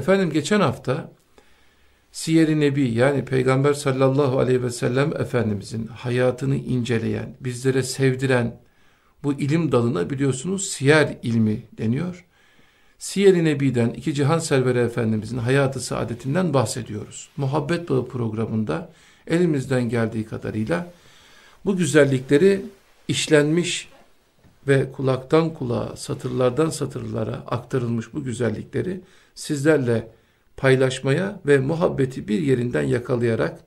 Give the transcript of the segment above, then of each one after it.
Efendim geçen hafta Siyer-i Nebi yani Peygamber sallallahu aleyhi ve sellem Efendimizin hayatını inceleyen, bizlere sevdiren bu ilim dalına biliyorsunuz siyer ilmi deniyor. Siyer-i Nebi'den iki cihan serveri Efendimizin hayatı saadetinden bahsediyoruz. Muhabbet Bağı programında elimizden geldiği kadarıyla bu güzellikleri işlenmiş ve kulaktan kulağa, satırlardan satırlara aktarılmış bu güzellikleri sizlerle paylaşmaya ve muhabbeti bir yerinden yakalayarak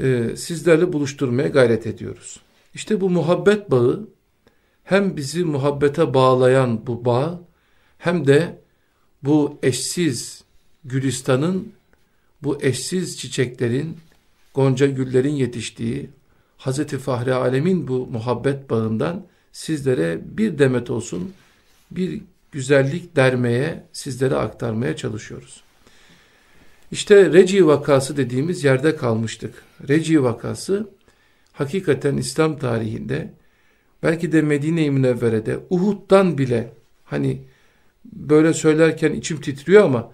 e, sizlerle buluşturmaya gayret ediyoruz. İşte bu muhabbet bağı hem bizi muhabbete bağlayan bu bağ hem de bu eşsiz Gülistan'ın bu eşsiz çiçeklerin, gonca güllerin yetiştiği Hazreti Fahri Alem'in bu muhabbet bağından sizlere bir demet olsun bir güzellik dermeye, sizlere aktarmaya çalışıyoruz. İşte Reci vakası dediğimiz yerde kalmıştık. Reci vakası hakikaten İslam tarihinde belki de Medine-i Münevvere'de Uhud'dan bile hani böyle söylerken içim titriyor ama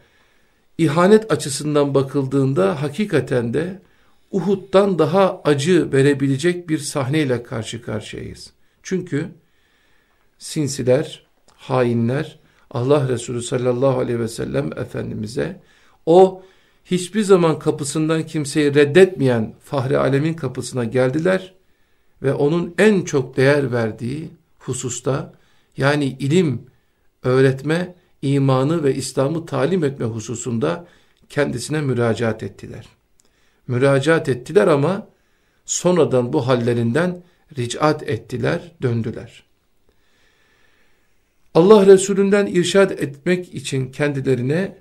ihanet açısından bakıldığında hakikaten de Uhud'dan daha acı verebilecek bir sahneyle karşı karşıyayız. Çünkü sinsiler, hainler Allah Resulü sallallahu aleyhi ve sellem Efendimiz'e o hiçbir zaman kapısından kimseyi reddetmeyen Fahri Alemin kapısına geldiler ve onun en çok değer verdiği hususta yani ilim, öğretme, imanı ve İslam'ı talim etme hususunda kendisine müracaat ettiler. Müracaat ettiler ama sonradan bu hallerinden ricat ettiler, döndüler. Allah Resulünden irşad etmek için kendilerine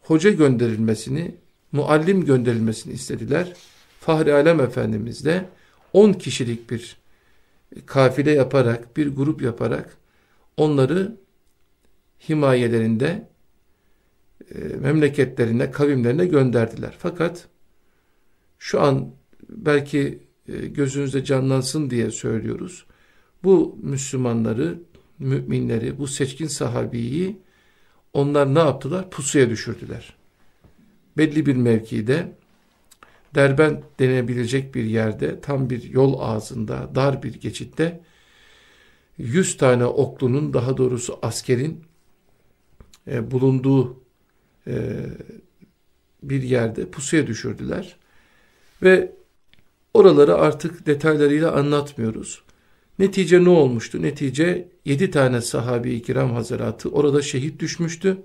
hoca gönderilmesini, muallim gönderilmesini istediler. Fahri Alem Efendimiz de 10 kişilik bir kafile yaparak, bir grup yaparak onları himayelerinde e, memleketlerine, kavimlerine gönderdiler. Fakat şu an belki e, gözünüzde canlansın diye söylüyoruz. Bu Müslümanları müminleri, bu seçkin sahabiyi onlar ne yaptılar? Pusuya düşürdüler. Belli bir mevkide, Derbent denebilecek bir yerde, tam bir yol ağzında, dar bir geçitte, yüz tane oklunun, daha doğrusu askerin e, bulunduğu e, bir yerde pusuya düşürdüler. Ve oraları artık detaylarıyla anlatmıyoruz. Netice ne olmuştu? Netice yedi tane sahabi-i kiram hazaratı orada şehit düşmüştü.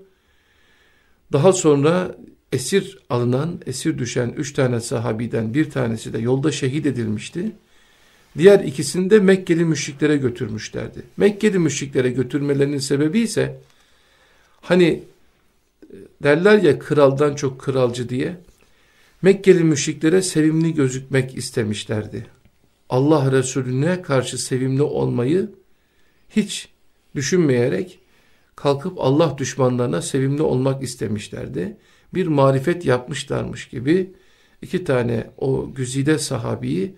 Daha sonra esir alınan, esir düşen üç tane sahabiden bir tanesi de yolda şehit edilmişti. Diğer ikisini de Mekkeli müşriklere götürmüşlerdi. Mekkeli müşriklere götürmelerinin sebebi ise hani derler ya kraldan çok kralcı diye Mekkeli müşriklere sevimli gözükmek istemişlerdi. Allah Resulüne karşı sevimli olmayı hiç düşünmeyerek kalkıp Allah düşmanlarına sevimli olmak istemişlerdi. Bir marifet yapmışlarmış gibi iki tane o güzide sahabiyi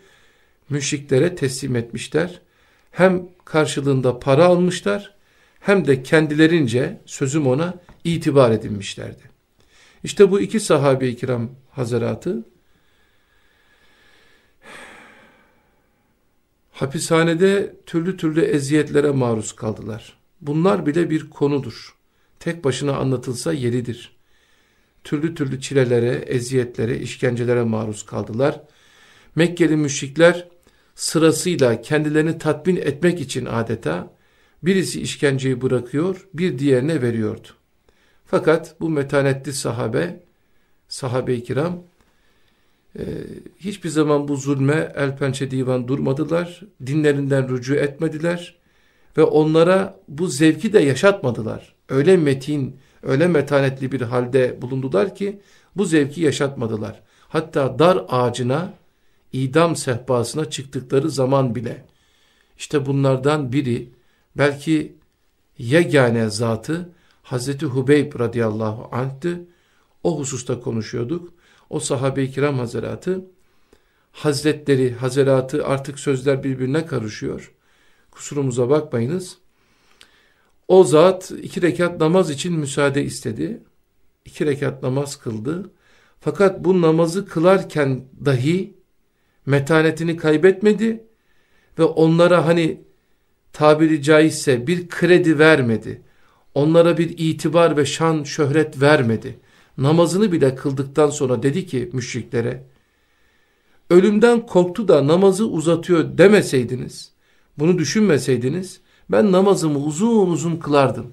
müşriklere teslim etmişler. Hem karşılığında para almışlar hem de kendilerince sözüm ona itibar edinmişlerdi. İşte bu iki sahabe-i kiram hazaratı Hapishanede türlü türlü eziyetlere maruz kaldılar. Bunlar bile bir konudur. Tek başına anlatılsa yeridir. Türlü türlü çilelere, eziyetlere, işkencelere maruz kaldılar. Mekkeli müşrikler sırasıyla kendilerini tatmin etmek için adeta birisi işkenceyi bırakıyor, bir diğerine veriyordu. Fakat bu metanetli sahabe, sahabe-i kiram ee, hiçbir zaman bu zulme el pençe divan durmadılar, dinlerinden rücu etmediler ve onlara bu zevki de yaşatmadılar. Öyle metin, öyle metanetli bir halde bulundular ki bu zevki yaşatmadılar. Hatta dar ağacına, idam sehpasına çıktıkları zaman bile. İşte bunlardan biri belki yegane zatı Hazreti Hubeyb radıyallahu anh'tı. O hususta konuşuyorduk o sahabe-i kiram hazaratı, hazretleri, hazaratı artık sözler birbirine karışıyor. Kusurumuza bakmayınız. O zat iki rekat namaz için müsaade istedi. iki rekat namaz kıldı. Fakat bu namazı kılarken dahi metanetini kaybetmedi ve onlara hani tabiri caizse bir kredi vermedi. Onlara bir itibar ve şan şöhret vermedi. Namazını bile kıldıktan sonra dedi ki müşriklere, ölümden korktu da namazı uzatıyor demeseydiniz, bunu düşünmeseydiniz, ben namazımı uzun uzun kılardım.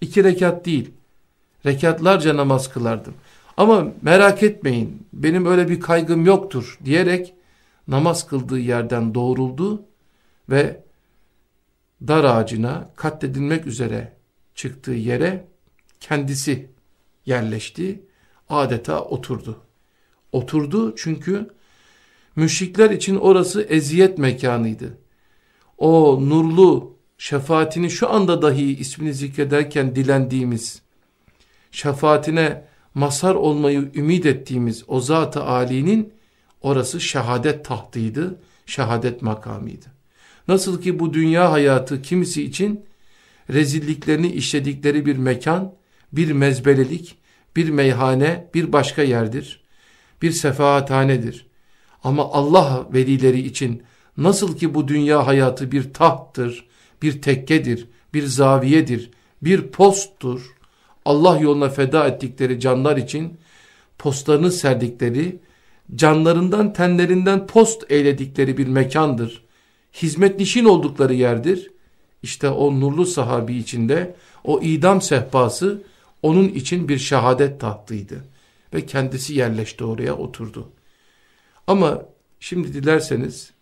İki rekat değil, rekatlarca namaz kılardım. Ama merak etmeyin, benim öyle bir kaygım yoktur diyerek namaz kıldığı yerden doğruldu ve dar ağacına katledilmek üzere çıktığı yere kendisi yerleşti. Adeta oturdu. Oturdu çünkü müşrikler için orası eziyet mekanıydı. O nurlu şefaatini şu anda dahi ismini zikrederken dilendiğimiz, şefaatine mazhar olmayı ümit ettiğimiz o Zat-ı Ali'nin orası şehadet tahtıydı, şehadet makamıydı. Nasıl ki bu dünya hayatı kimisi için rezilliklerini işledikleri bir mekan, bir mezbelelik, bir meyhane, bir başka yerdir. Bir sefahathanedir. Ama Allah velileri için nasıl ki bu dünya hayatı bir tahttır, bir tekkedir, bir zaviyedir, bir posttur. Allah yoluna feda ettikleri canlar için postlarını serdikleri, canlarından tenlerinden post eyledikleri bir mekandır. Hizmet nişin oldukları yerdir. İşte o nurlu sahabi içinde o idam sehpası onun için bir şehadet tahtıydı. Ve kendisi yerleşti oraya oturdu. Ama şimdi dilerseniz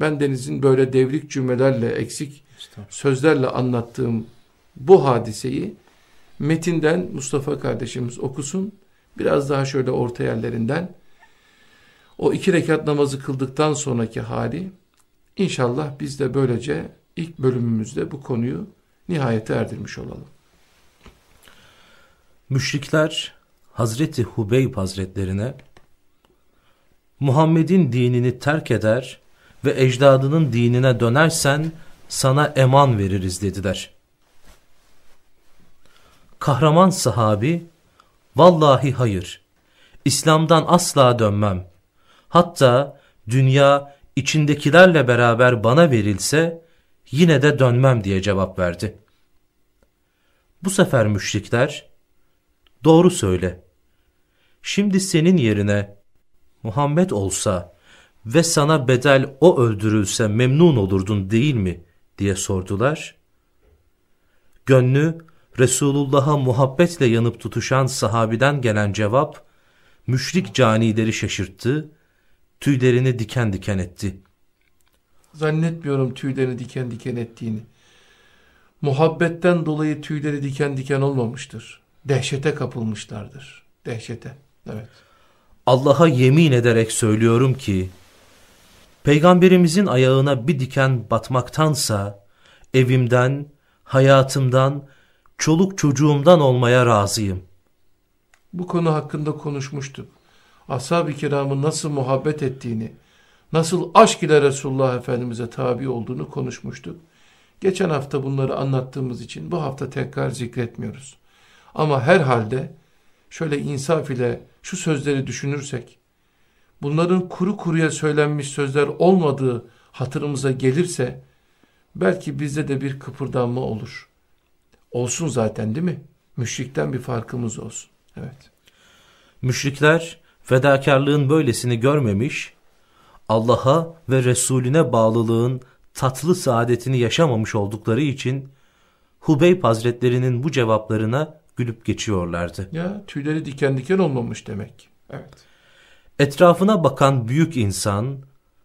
ben Deniz'in böyle devrik cümlelerle eksik sözlerle anlattığım bu hadiseyi metinden Mustafa kardeşimiz okusun. Biraz daha şöyle orta yerlerinden o iki rekat namazı kıldıktan sonraki hali inşallah biz de böylece ilk bölümümüzde bu konuyu nihayete erdirmiş olalım. Müşrikler Hazreti Hubeyb Hazretlerine Muhammed'in dinini terk eder ve ecdadının dinine dönersen sana eman veririz dediler. Kahraman sahabi vallahi hayır İslam'dan asla dönmem. Hatta dünya içindekilerle beraber bana verilse yine de dönmem diye cevap verdi. Bu sefer müşrikler doğru söyle. Şimdi senin yerine Muhammed olsa ve sana bedel o öldürülse memnun olurdun değil mi diye sordular. Gönlü Resulullah'a muhabbetle yanıp tutuşan sahabiden gelen cevap müşrik canileri şaşırttı, tüylerini diken diken etti. Zannetmiyorum tüylerini diken diken ettiğini. Muhabbetten dolayı tüyleri diken diken olmamıştır. Dehşete kapılmışlardır. Dehşete. Evet. Allah'a yemin ederek söylüyorum ki, Peygamberimizin ayağına bir diken batmaktansa, evimden, hayatımdan, çoluk çocuğumdan olmaya razıyım. Bu konu hakkında konuşmuştuk. Ashab-ı kiramın nasıl muhabbet ettiğini, nasıl aşk ile Resulullah Efendimiz'e tabi olduğunu konuşmuştuk. Geçen hafta bunları anlattığımız için bu hafta tekrar zikretmiyoruz. Ama herhalde şöyle insaf ile şu sözleri düşünürsek, bunların kuru kuruya söylenmiş sözler olmadığı hatırımıza gelirse, belki bizde de bir kıpırdanma olur. Olsun zaten değil mi? Müşrikten bir farkımız olsun. Evet. Müşrikler fedakarlığın böylesini görmemiş, Allah'a ve Resulüne bağlılığın tatlı saadetini yaşamamış oldukları için Hubeyb Hazretlerinin bu cevaplarına gülüp geçiyorlardı. Ya tüyleri diken diken olmamış demek. Evet. Etrafına bakan büyük insan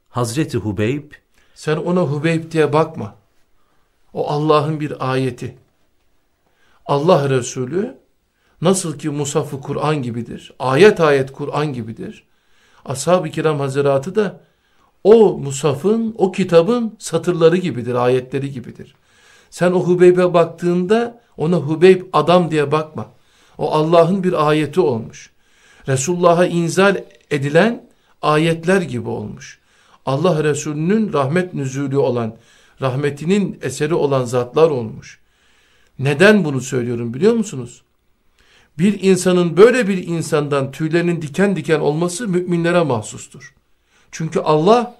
Hazreti Hubeyb sen ona Hubeyb diye bakma. O Allah'ın bir ayeti. Allah Resulü nasıl ki Musaf-ı Kur'an gibidir. Ayet ayet Kur'an gibidir. Ashab-ı kiram haziratı da o Musaf'ın, o kitabın satırları gibidir, ayetleri gibidir. Sen o Hubeyb'e baktığında ona Hubeyb adam diye bakma. O Allah'ın bir ayeti olmuş. Resulullah'a inzal edilen ayetler gibi olmuş. Allah Resulü'nün rahmet nüzulü olan, rahmetinin eseri olan zatlar olmuş. Neden bunu söylüyorum biliyor musunuz? Bir insanın böyle bir insandan tüylerinin diken diken olması müminlere mahsustur. Çünkü Allah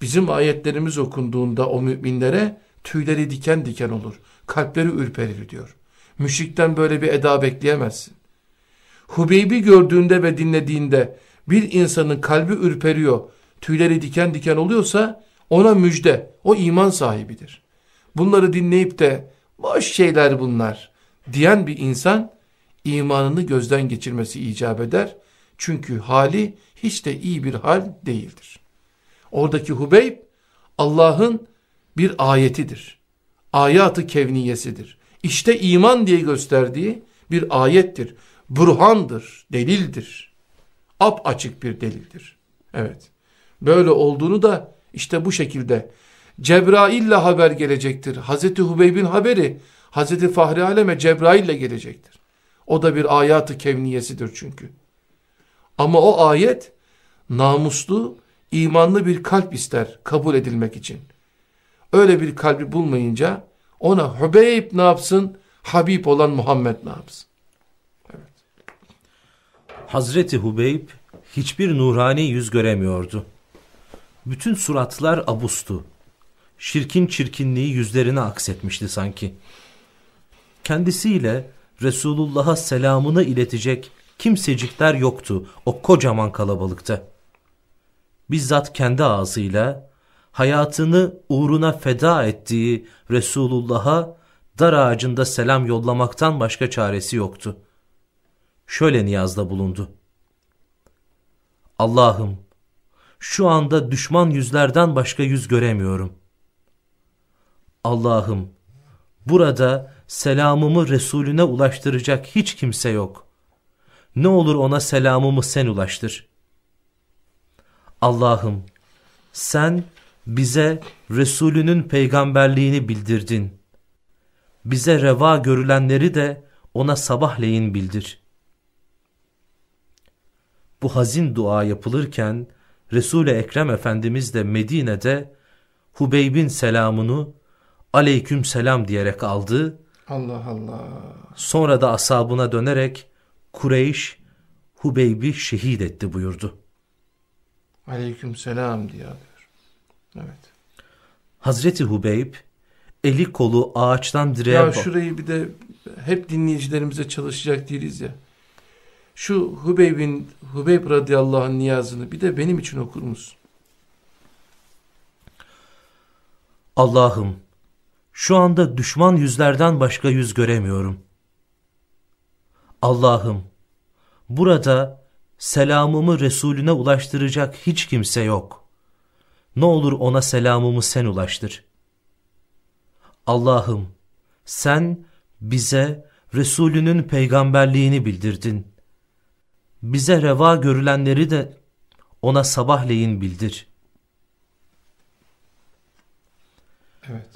bizim ayetlerimiz okunduğunda o müminlere tüyleri diken diken olur. Kalpleri ürperir diyor. Müşrikten böyle bir eda bekleyemezsin. Hubeybi gördüğünde ve dinlediğinde bir insanın kalbi ürperiyor, tüyleri diken diken oluyorsa ona müjde, o iman sahibidir. Bunları dinleyip de boş şeyler bunlar diyen bir insan imanını gözden geçirmesi icap eder. Çünkü hali hiç de iyi bir hal değildir. Oradaki Hubeyb Allah'ın bir ayetidir. Ayatı kevniyesidir. İşte iman diye gösterdiği bir ayettir. Burhandır, delildir. Ap açık bir delildir. Evet. Böyle olduğunu da işte bu şekilde Cebrail ile haber gelecektir. Hazreti Hubeyb'in haberi Hazreti Fahri Alem'e Cebrail ile gelecektir. O da bir ayatı kevniyesidir çünkü. Ama o ayet namuslu, imanlı bir kalp ister kabul edilmek için. Öyle bir kalbi bulmayınca ona Hubeyb ne yapsın? Habib olan Muhammed ne yapsın? Evet. Hazreti Hubeyb hiçbir nurani yüz göremiyordu. Bütün suratlar abustu. Şirkin çirkinliği yüzlerine aksetmişti sanki. Kendisiyle Resulullah'a selamını iletecek kimsecikler yoktu o kocaman kalabalıkta. Bizzat kendi ağzıyla hayatını uğruna feda ettiği Resulullah'a dar ağacında selam yollamaktan başka çaresi yoktu. Şöyle niyazda bulundu. Allah'ım şu anda düşman yüzlerden başka yüz göremiyorum. Allah'ım burada selamımı Resulüne ulaştıracak hiç kimse yok. Ne olur ona selamımı sen ulaştır. Allah'ım sen bize Resulünün peygamberliğini bildirdin. Bize reva görülenleri de ona sabahleyin bildir. Bu hazin dua yapılırken Resul-i Ekrem Efendimiz de Medine'de Hubeyb'in selamını aleyküm selam diyerek aldı. Allah Allah. Sonra da asabına dönerek Kureyş Hubeyb'i şehit etti buyurdu. Aleyküm selam diyor. Evet. Hazreti Hubeyb eli kolu ağaçtan direğe... Ya şurayı bir de hep dinleyicilerimize çalışacak değiliz ya. Şu Hubeyb'in, Hubeyb radıyallahu anh niyazını bir de benim için okur musun? Allah'ım şu anda düşman yüzlerden başka yüz göremiyorum. Allah'ım burada selamımı Resulüne ulaştıracak hiç kimse yok. Ne olur ona selamımı sen ulaştır. Allah'ım sen bize Resulünün peygamberliğini bildirdin. Bize reva görülenleri de ona sabahleyin bildir. Evet.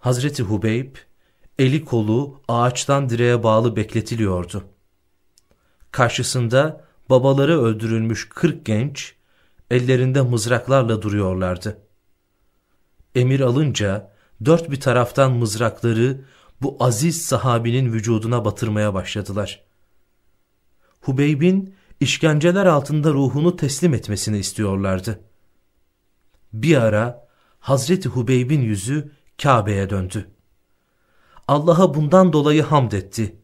Hazreti Hubeyb eli kolu ağaçtan direğe bağlı bekletiliyordu. Karşısında babaları öldürülmüş kırk genç ellerinde mızraklarla duruyorlardı. Emir alınca dört bir taraftan mızrakları bu aziz sahabinin vücuduna batırmaya başladılar. Hubeyb'in işkenceler altında ruhunu teslim etmesini istiyorlardı. Bir ara Hazreti Hubeyb'in yüzü Kabe'ye döndü. Allah'a bundan dolayı hamd etti.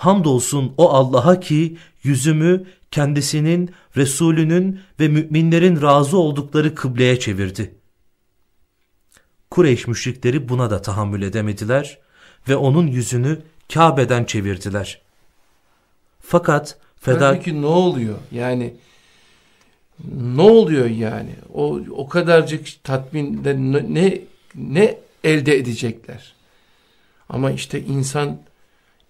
Hamdolsun o Allah'a ki yüzümü kendisinin, Resulünün ve müminlerin razı oldukları kıbleye çevirdi. Kureyş müşrikleri buna da tahammül edemediler ve onun yüzünü Kabe'den çevirdiler. Fakat feda... Halbuki ne oluyor? Yani ne oluyor yani? O o kadarcık tatminde ne ne elde edecekler? Ama işte insan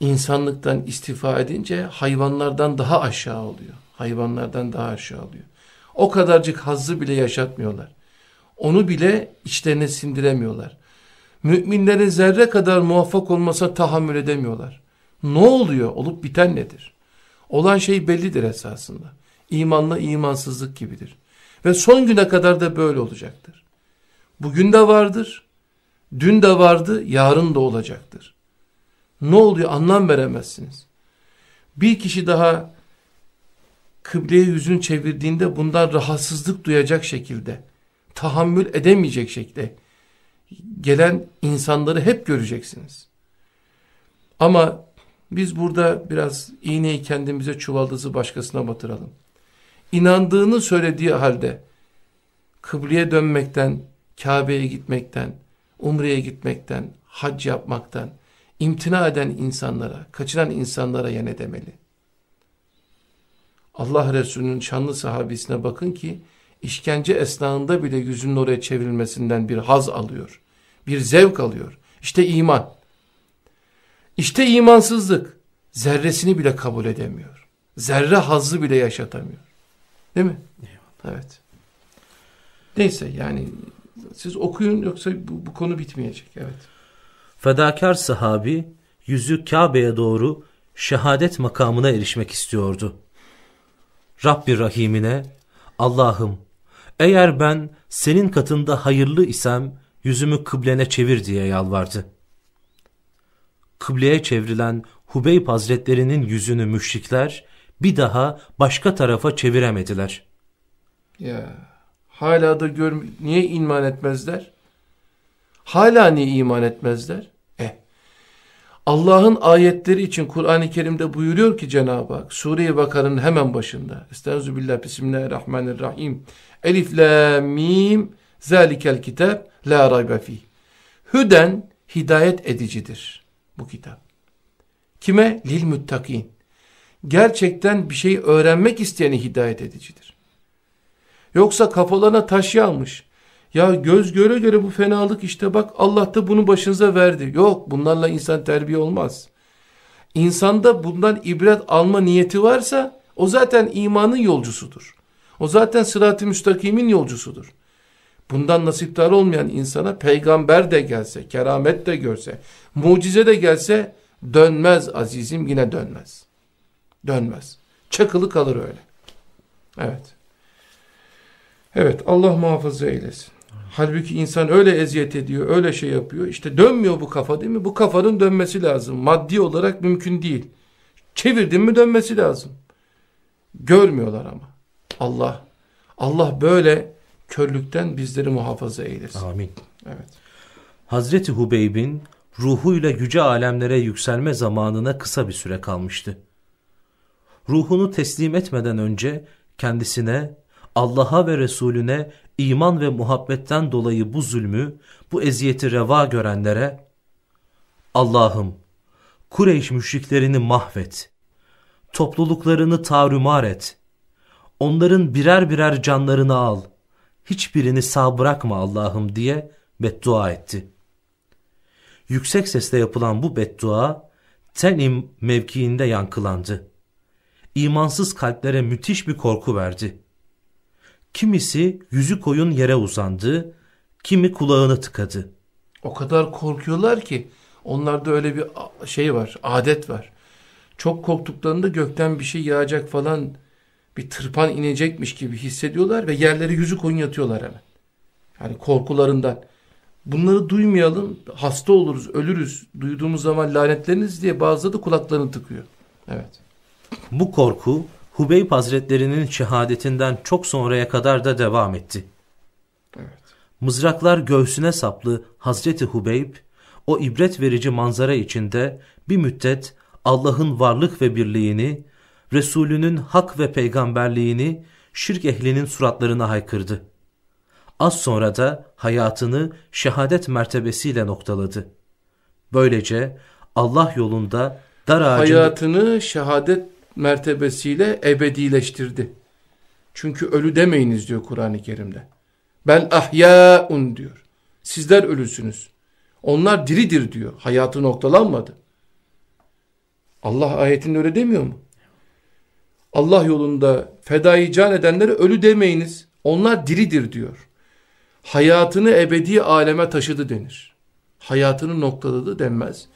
insanlıktan istifa edince hayvanlardan daha aşağı oluyor. Hayvanlardan daha aşağı oluyor. O kadarcık hazzı bile yaşatmıyorlar. Onu bile içlerine sindiremiyorlar. Müminlerin zerre kadar muvaffak olmasa tahammül edemiyorlar. Ne oluyor? Olup biten nedir? Olan şey bellidir esasında. İmanla imansızlık gibidir. Ve son güne kadar da böyle olacaktır. Bugün de vardır, dün de vardı, yarın da olacaktır. Ne oluyor anlam veremezsiniz. Bir kişi daha kıbleye yüzünü çevirdiğinde bundan rahatsızlık duyacak şekilde, tahammül edemeyecek şekilde gelen insanları hep göreceksiniz. Ama biz burada biraz iğneyi kendimize çuvaldızı başkasına batıralım. İnandığını söylediği halde kıbleye dönmekten, Kabe'ye gitmekten, Umre'ye gitmekten, hac yapmaktan imtina eden insanlara, kaçıran insanlara yen demeli. Allah Resulü'nün şanlı sahabisine bakın ki işkence esnasında bile yüzünün oraya çevrilmesinden bir haz alıyor. Bir zevk alıyor. İşte iman. İşte imansızlık. Zerresini bile kabul edemiyor. Zerre hazzı bile yaşatamıyor. Değil mi? Eyvallah. Evet. Neyse yani siz okuyun yoksa bu, bu konu bitmeyecek. Evet. Fedakar sahabi yüzü Kabe'ye doğru şehadet makamına erişmek istiyordu. Rabbi Rahim'ine Allah'ım eğer ben senin katında hayırlı isem yüzümü kıblene çevir diye yalvardı. Kıbleye çevrilen Hubeyb Hazretlerinin yüzünü müşrikler bir daha başka tarafa çeviremediler. Ya hala da gör niye iman etmezler? Hala niye iman etmezler? Eh. Allah'ın ayetleri için Kur'an-ı Kerim'de buyuruyor ki Cenab-ı Hak Sure-i Bakara'nın hemen başında Estağfirullah Bismillahirrahmanirrahim Elif la mim zalikel kitap la raybe fi. Hüden hidayet edicidir bu kitap. Kime? Lil muttakin. Gerçekten bir şey öğrenmek isteyeni hidayet edicidir. Yoksa kafalarına taş yağmış. Ya göz göre göre bu fenalık işte bak Allah da bunu başınıza verdi. Yok bunlarla insan terbiye olmaz. İnsanda bundan ibret alma niyeti varsa o zaten imanın yolcusudur. O zaten sırat-ı müstakimin yolcusudur. Bundan nasiptar olmayan insana peygamber de gelse, keramet de görse, mucize de gelse dönmez azizim yine dönmez. Dönmez. Çakılı kalır öyle. Evet. Evet Allah muhafaza eylesin. Halbuki insan öyle eziyet ediyor, öyle şey yapıyor. İşte dönmüyor bu kafa değil mi? Bu kafanın dönmesi lazım. Maddi olarak mümkün değil. Çevirdin mi dönmesi lazım. Görmüyorlar ama. Allah Allah böyle körlükten bizleri muhafaza eylesin. Amin. Evet. Hazreti Hubeyb'in ruhuyla yüce alemlere yükselme zamanına kısa bir süre kalmıştı. Ruhunu teslim etmeden önce kendisine Allah'a ve Resulüne iman ve muhabbetten dolayı bu zulmü, bu eziyeti reva görenlere Allah'ım Kureyş müşriklerini mahvet, topluluklarını tarumar et, onların birer birer canlarını al, hiçbirini sağ bırakma Allah'ım diye beddua etti. Yüksek sesle yapılan bu beddua Tenim mevkiinde yankılandı. İmansız kalplere müthiş bir korku verdi. Kimisi yüzü koyun yere uzandı, kimi kulağını tıkadı. O kadar korkuyorlar ki onlarda öyle bir şey var, adet var. Çok korktuklarında gökten bir şey yağacak falan bir tırpan inecekmiş gibi hissediyorlar ve yerlere yüzü koyun yatıyorlar hemen. Yani korkularından. Bunları duymayalım, hasta oluruz, ölürüz. Duyduğumuz zaman lanetleriniz diye bazıları da kulaklarını tıkıyor. Evet. Bu korku Hubeyb Hazretlerinin şehadetinden çok sonraya kadar da devam etti. Evet. Mızraklar göğsüne saplı Hazreti Hubeyb o ibret verici manzara içinde bir müddet Allah'ın varlık ve birliğini, Resulünün hak ve peygamberliğini şirk ehlinin suratlarına haykırdı. Az sonra da hayatını şehadet mertebesiyle noktaladı. Böylece Allah yolunda dar ağacında... Hayatını şehadet mertebesiyle ebedileştirdi. Çünkü ölü demeyiniz diyor Kur'an-ı Kerim'de. Ben ahyaun diyor. Sizler ölüsünüz. Onlar diridir diyor. Hayatı noktalanmadı. Allah ayetinde öyle demiyor mu? Allah yolunda fedai can edenlere ölü demeyiniz. Onlar diridir diyor. Hayatını ebedi aleme taşıdı denir. Hayatını noktaladı denmez.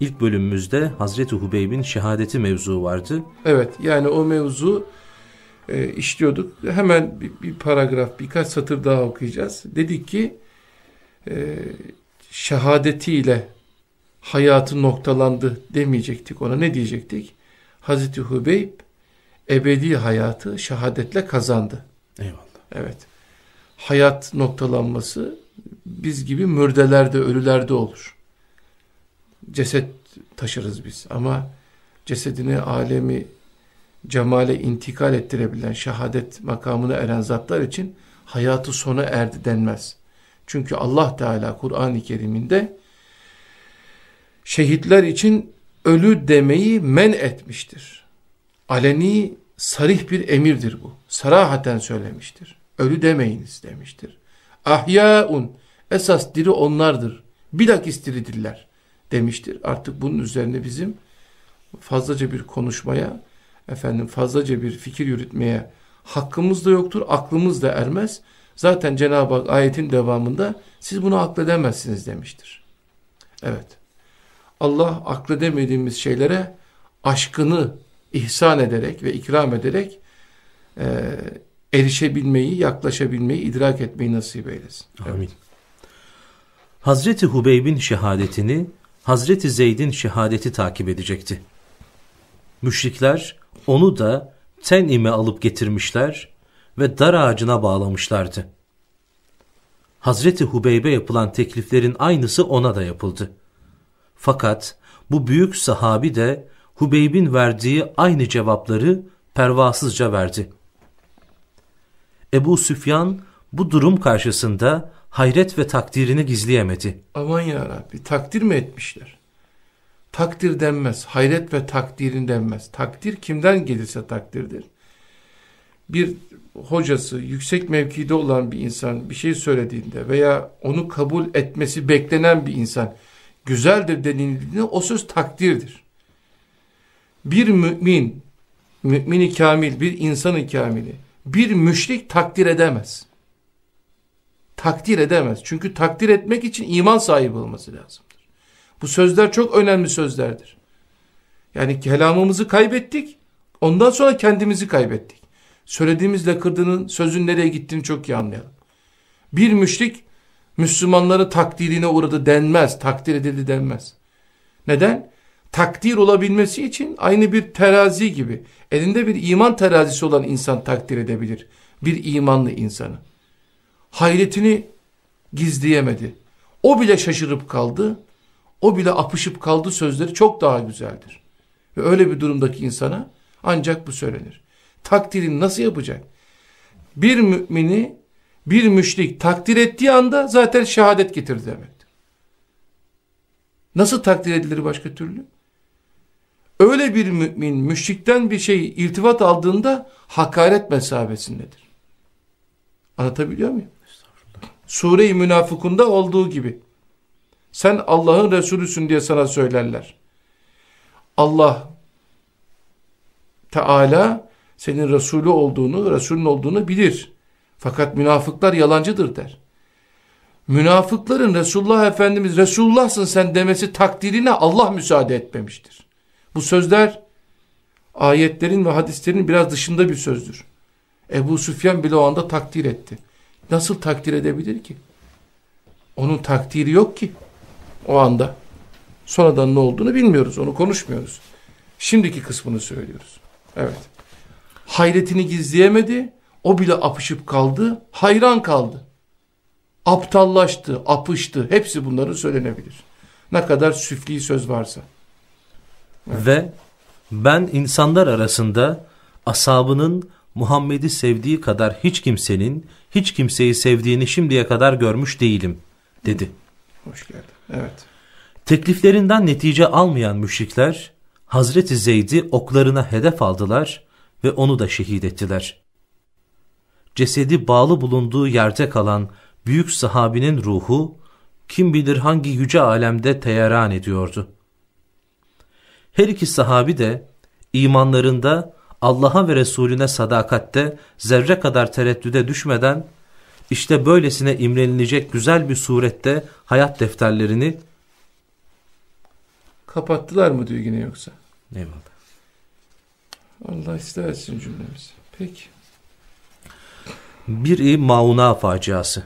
İlk bölümümüzde Hazreti Hubeyb'in şehadeti mevzu vardı. Evet yani o mevzu e, işliyorduk. Hemen bir, bir paragraf, birkaç satır daha okuyacağız. Dedik ki e, şehadetiyle hayatı noktalandı demeyecektik ona. Ne diyecektik? Hazreti Hubeyb ebedi hayatı şehadetle kazandı. Eyvallah. Evet. Hayat noktalanması biz gibi mürdelerde, ölülerde olur. Ceset taşırız biz ama cesedini alemi cemale intikal ettirebilen şehadet makamına eren zatlar için hayatı sona erdi denmez. Çünkü Allah Teala Kur'an-ı Kerim'inde şehitler için ölü demeyi men etmiştir. Aleni sarih bir emirdir bu. Sarahaten söylemiştir. Ölü demeyiniz demiştir. Ahyaun esas diri onlardır. Bilakis diridirler demiştir. Artık bunun üzerine bizim fazlaca bir konuşmaya, efendim fazlaca bir fikir yürütmeye hakkımız da yoktur, aklımız da ermez. Zaten Cenab-ı Hak ayetin devamında siz bunu akledemezsiniz demiştir. Evet. Allah akledemediğimiz şeylere aşkını ihsan ederek ve ikram ederek e, erişebilmeyi, yaklaşabilmeyi, idrak etmeyi nasip eylesin. Amin. Evet. Hazreti Hubeyb'in şehadetini Hazreti Zeyd'in şehadeti takip edecekti. Müşrikler onu da Tenim'e alıp getirmişler ve dar ağacına bağlamışlardı. Hazreti Hubeyb'e yapılan tekliflerin aynısı ona da yapıldı. Fakat bu büyük sahabi de Hubeyb'in verdiği aynı cevapları pervasızca verdi. Ebu Süfyan bu durum karşısında hayret ve takdirini gizleyemedi. Aman ya Rabbi takdir mi etmişler? Takdir denmez. Hayret ve takdirin denmez. Takdir kimden gelirse takdirdir. Bir hocası yüksek mevkide olan bir insan bir şey söylediğinde veya onu kabul etmesi beklenen bir insan güzeldir denildiğinde o söz takdirdir. Bir mümin, mümini kamil, bir insanı kamili, bir müşrik takdir edemez. Takdir edemez. Çünkü takdir etmek için iman sahibi olması lazımdır. Bu sözler çok önemli sözlerdir. Yani kelamımızı kaybettik, ondan sonra kendimizi kaybettik. Söylediğimizle kırdığının sözün nereye gittiğini çok iyi anlayalım. Bir müşrik Müslümanların takdirine uğradı denmez, takdir edildi denmez. Neden? Takdir olabilmesi için aynı bir terazi gibi elinde bir iman terazisi olan insan takdir edebilir. Bir imanlı insanı. Hayretini gizleyemedi. O bile şaşırıp kaldı. O bile apışıp kaldı sözleri çok daha güzeldir. Ve öyle bir durumdaki insana ancak bu söylenir. Takdirini nasıl yapacak? Bir mümini bir müşrik takdir ettiği anda zaten şehadet getirdi demektir. Nasıl takdir edilir başka türlü? Öyle bir mümin müşrikten bir şey iltifat aldığında hakaret mesabesindedir. Anlatabiliyor muyum? Sure-i Münafıkunda olduğu gibi. Sen Allah'ın Resulüsün diye sana söylerler. Allah Teala senin Resulü olduğunu, Resulün olduğunu bilir. Fakat münafıklar yalancıdır der. Münafıkların Resulullah Efendimiz Resulullahsın sen demesi takdirine Allah müsaade etmemiştir. Bu sözler ayetlerin ve hadislerin biraz dışında bir sözdür. Ebu Süfyan bile o anda takdir etti. Nasıl takdir edebilir ki? Onun takdiri yok ki o anda. Sonradan ne olduğunu bilmiyoruz. Onu konuşmuyoruz. Şimdiki kısmını söylüyoruz. Evet. Hayretini gizleyemedi. O bile apışıp kaldı. Hayran kaldı. Aptallaştı, apıştı. Hepsi bunların söylenebilir. Ne kadar süfli söz varsa. Evet. Ve ben insanlar arasında asabının Muhammed'i sevdiği kadar hiç kimsenin hiç kimseyi sevdiğini şimdiye kadar görmüş değilim dedi. Hoş geldin. Evet. Tekliflerinden netice almayan müşrikler Hazreti Zeyd'i oklarına hedef aldılar ve onu da şehit ettiler. Cesedi bağlı bulunduğu yerde kalan büyük sahabinin ruhu kim bilir hangi yüce alemde teyaran ediyordu. Her iki sahabi de imanlarında Allah'a ve Resulüne sadakatte zerre kadar tereddüde düşmeden işte böylesine imrenilecek güzel bir surette hayat defterlerini kapattılar mı diyor yine yoksa? Eyvallah. Allah istersin cümlemizi. Peki. Biri Mauna faciası.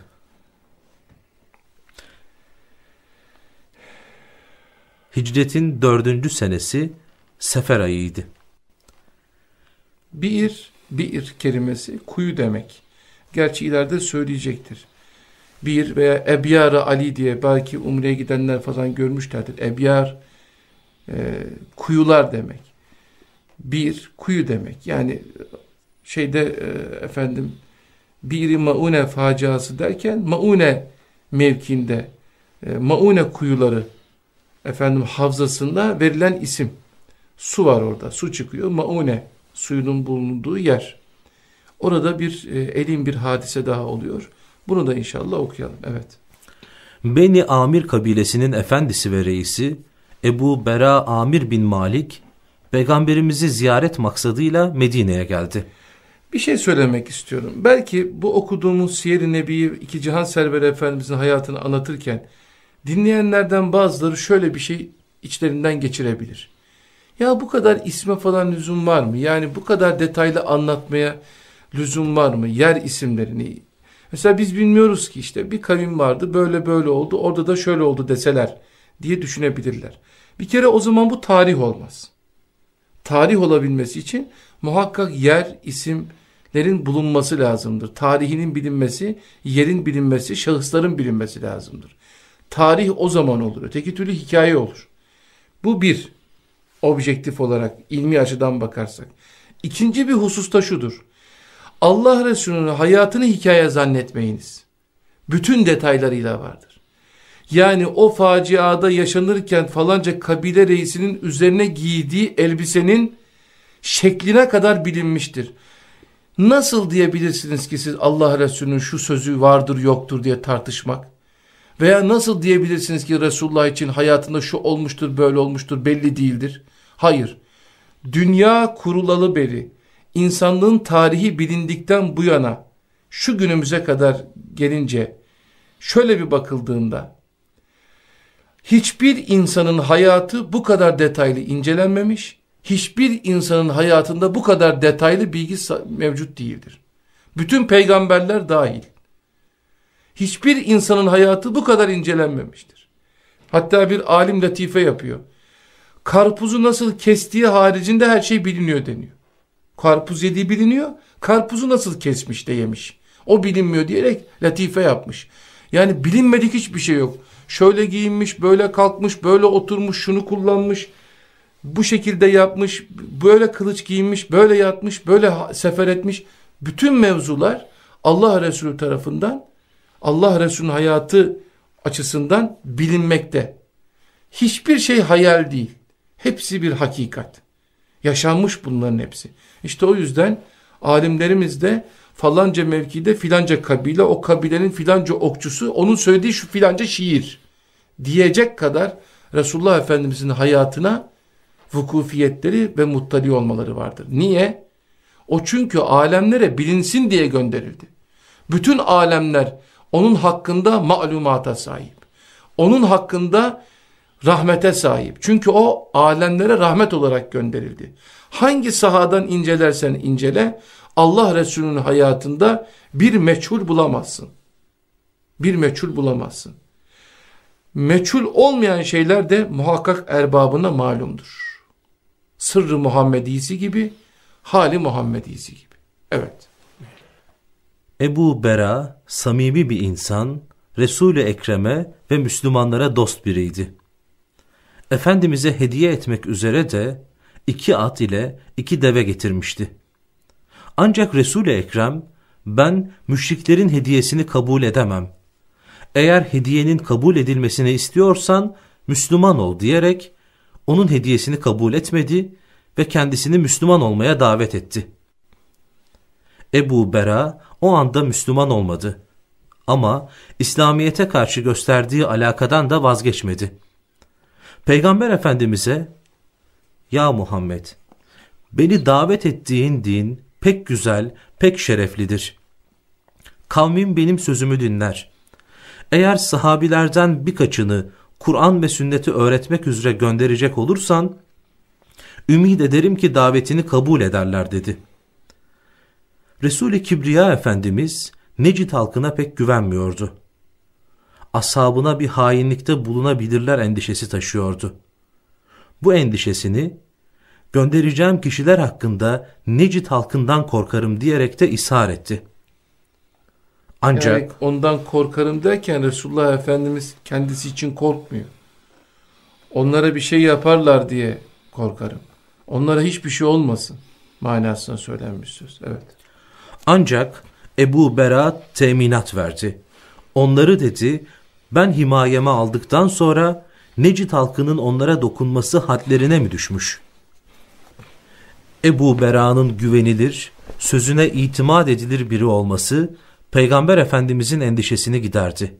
Hicretin dördüncü senesi sefer ayıydı. Bir, bir kelimesi kuyu demek. Gerçi ileride söyleyecektir. Bir veya Ebyar Ali diye belki Umre'ye gidenler falan görmüşlerdir. Ebyar e, kuyular demek. Bir kuyu demek. Yani şeyde e, efendim biri maune faciası derken maune mevkinde e, maune kuyuları efendim havzasında verilen isim. Su var orada. Su çıkıyor. Maune suyunun bulunduğu yer. Orada bir e, elin bir hadise daha oluyor. Bunu da inşallah okuyalım. Evet. Beni Amir kabilesinin efendisi ve reisi Ebu Bera Amir bin Malik peygamberimizi ziyaret maksadıyla Medine'ye geldi. Bir şey söylemek istiyorum. Belki bu okuduğumuz Siyer-i Nebi'yi iki cihan serveri efendimizin hayatını anlatırken dinleyenlerden bazıları şöyle bir şey içlerinden geçirebilir. Ya bu kadar isme falan lüzum var mı? Yani bu kadar detaylı anlatmaya lüzum var mı? Yer isimlerini. Mesela biz bilmiyoruz ki işte bir kavim vardı böyle böyle oldu orada da şöyle oldu deseler diye düşünebilirler. Bir kere o zaman bu tarih olmaz. Tarih olabilmesi için muhakkak yer, isimlerin bulunması lazımdır. Tarihinin bilinmesi, yerin bilinmesi, şahısların bilinmesi lazımdır. Tarih o zaman olur. Öteki türlü hikaye olur. Bu bir objektif olarak ilmi açıdan bakarsak. İkinci bir hususta şudur. Allah Resulü'nün hayatını hikaye zannetmeyiniz. Bütün detaylarıyla vardır. Yani o faciada yaşanırken falanca kabile reisinin üzerine giydiği elbisenin şekline kadar bilinmiştir. Nasıl diyebilirsiniz ki siz Allah Resulü'nün şu sözü vardır yoktur diye tartışmak? Veya nasıl diyebilirsiniz ki Resulullah için hayatında şu olmuştur böyle olmuştur belli değildir? Hayır. Dünya kurulalı beri insanlığın tarihi bilindikten bu yana şu günümüze kadar gelince şöyle bir bakıldığında hiçbir insanın hayatı bu kadar detaylı incelenmemiş, hiçbir insanın hayatında bu kadar detaylı bilgi mevcut değildir. Bütün peygamberler dahil. Hiçbir insanın hayatı bu kadar incelenmemiştir. Hatta bir alim latife yapıyor karpuzu nasıl kestiği haricinde her şey biliniyor deniyor. Karpuz yediği biliniyor. Karpuzu nasıl kesmiş de yemiş. O bilinmiyor diyerek latife yapmış. Yani bilinmedik hiçbir şey yok. Şöyle giyinmiş, böyle kalkmış, böyle oturmuş, şunu kullanmış. Bu şekilde yapmış, böyle kılıç giyinmiş, böyle yatmış, böyle sefer etmiş. Bütün mevzular Allah Resulü tarafından, Allah Resulü'nün hayatı açısından bilinmekte. Hiçbir şey hayal değil. Hepsi bir hakikat. Yaşanmış bunların hepsi. İşte o yüzden alimlerimiz de falanca mevkide filanca kabile, o kabilenin filanca okçusu, onun söylediği şu filanca şiir diyecek kadar Resulullah Efendimizin hayatına vukufiyetleri ve muttali olmaları vardır. Niye? O çünkü alemlere bilinsin diye gönderildi. Bütün alemler onun hakkında malumata sahip. Onun hakkında rahmete sahip. Çünkü o alemlere rahmet olarak gönderildi. Hangi sahadan incelersen incele Allah Resulü'nün hayatında bir meçhul bulamazsın. Bir meçhul bulamazsın. Meçhul olmayan şeyler de muhakkak erbabına malumdur. Sırrı Muhammedisi gibi, hali Muhammedisi gibi. Evet. Ebu Bera samimi bir insan, Resul-i Ekrem'e ve Müslümanlara dost biriydi. Efendimiz'e hediye etmek üzere de iki at ile iki deve getirmişti. Ancak Resul-i Ekrem ben müşriklerin hediyesini kabul edemem. Eğer hediyenin kabul edilmesini istiyorsan Müslüman ol diyerek onun hediyesini kabul etmedi ve kendisini Müslüman olmaya davet etti. Ebu Bera o anda Müslüman olmadı. Ama İslamiyet'e karşı gösterdiği alakadan da vazgeçmedi. Peygamber Efendimiz'e Ya Muhammed beni davet ettiğin din pek güzel, pek şereflidir. Kavmim benim sözümü dinler. Eğer sahabilerden birkaçını Kur'an ve sünneti öğretmek üzere gönderecek olursan, ümid ederim ki davetini kabul ederler dedi. Resul-i Kibriya Efendimiz Necid halkına pek güvenmiyordu. Ashabına bir hainlikte bulunabilirler endişesi taşıyordu. Bu endişesini göndereceğim kişiler hakkında Necid halkından korkarım diyerek de ishar etti. Ancak yani ondan korkarım derken Resulullah Efendimiz kendisi için korkmuyor. Onlara bir şey yaparlar diye korkarım. Onlara hiçbir şey olmasın manasına söylenmiş söz. Evet. Ancak Ebu Berat teminat verdi. Onları dedi ben himayeme aldıktan sonra Necid halkının onlara dokunması hadlerine mi düşmüş? Ebu Bera'nın güvenilir, sözüne itimat edilir biri olması Peygamber Efendimizin endişesini giderdi.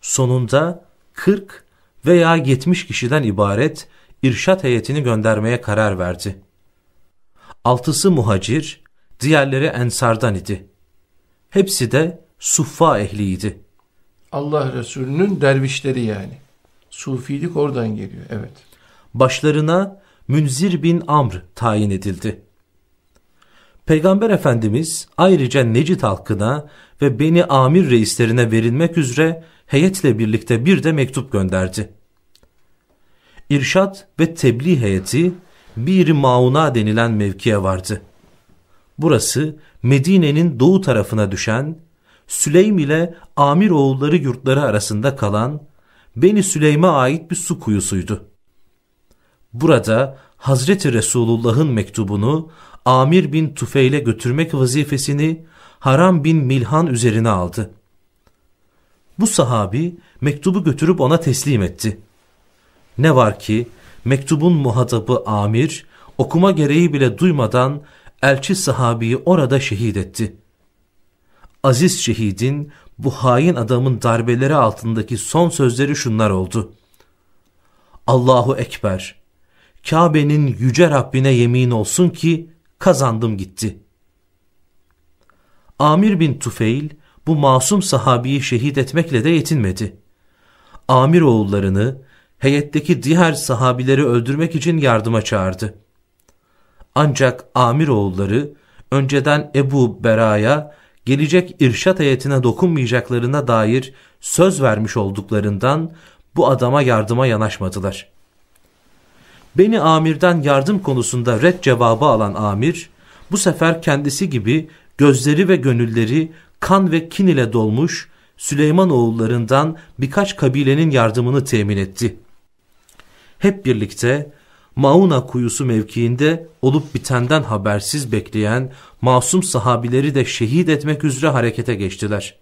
Sonunda 40 veya 70 kişiden ibaret irşat heyetini göndermeye karar verdi. Altısı muhacir, diğerleri ensardan idi. Hepsi de suffa ehliydi. Allah Resulü'nün dervişleri yani. Sufilik oradan geliyor, evet. Başlarına Münzir bin Amr tayin edildi. Peygamber Efendimiz ayrıca Necid halkına ve Beni Amir reislerine verilmek üzere heyetle birlikte bir de mektup gönderdi. İrşat ve tebliğ heyeti bir mauna denilen mevkiye vardı. Burası Medine'nin doğu tarafına düşen, Süleym ile Amir oğulları yurtları arasında kalan Beni Süleym'e ait bir su kuyusuydu. Burada Hazreti Resulullah'ın mektubunu Amir bin Tufeil'e götürmek vazifesini Haram bin Milhan üzerine aldı. Bu sahabi mektubu götürüp ona teslim etti. Ne var ki mektubun muhatabı Amir okuma gereği bile duymadan elçi sahabiyi orada şehit etti. Aziz şehidin bu hain adamın darbeleri altındaki son sözleri şunlar oldu. Allahu Ekber, Kabe'nin yüce Rabbine yemin olsun ki kazandım gitti. Amir bin Tufeil bu masum sahabiyi şehit etmekle de yetinmedi. Amir oğullarını heyetteki diğer sahabileri öldürmek için yardıma çağırdı. Ancak Amir oğulları önceden Ebu Bera'ya gelecek irşat heyetine dokunmayacaklarına dair söz vermiş olduklarından bu adama yardıma yanaşmadılar. Beni amirden yardım konusunda red cevabı alan amir, bu sefer kendisi gibi gözleri ve gönülleri kan ve kin ile dolmuş Süleyman oğullarından birkaç kabilenin yardımını temin etti. Hep birlikte Mauna kuyusu mevkiinde olup bitenden habersiz bekleyen masum sahabileri de şehit etmek üzere harekete geçtiler.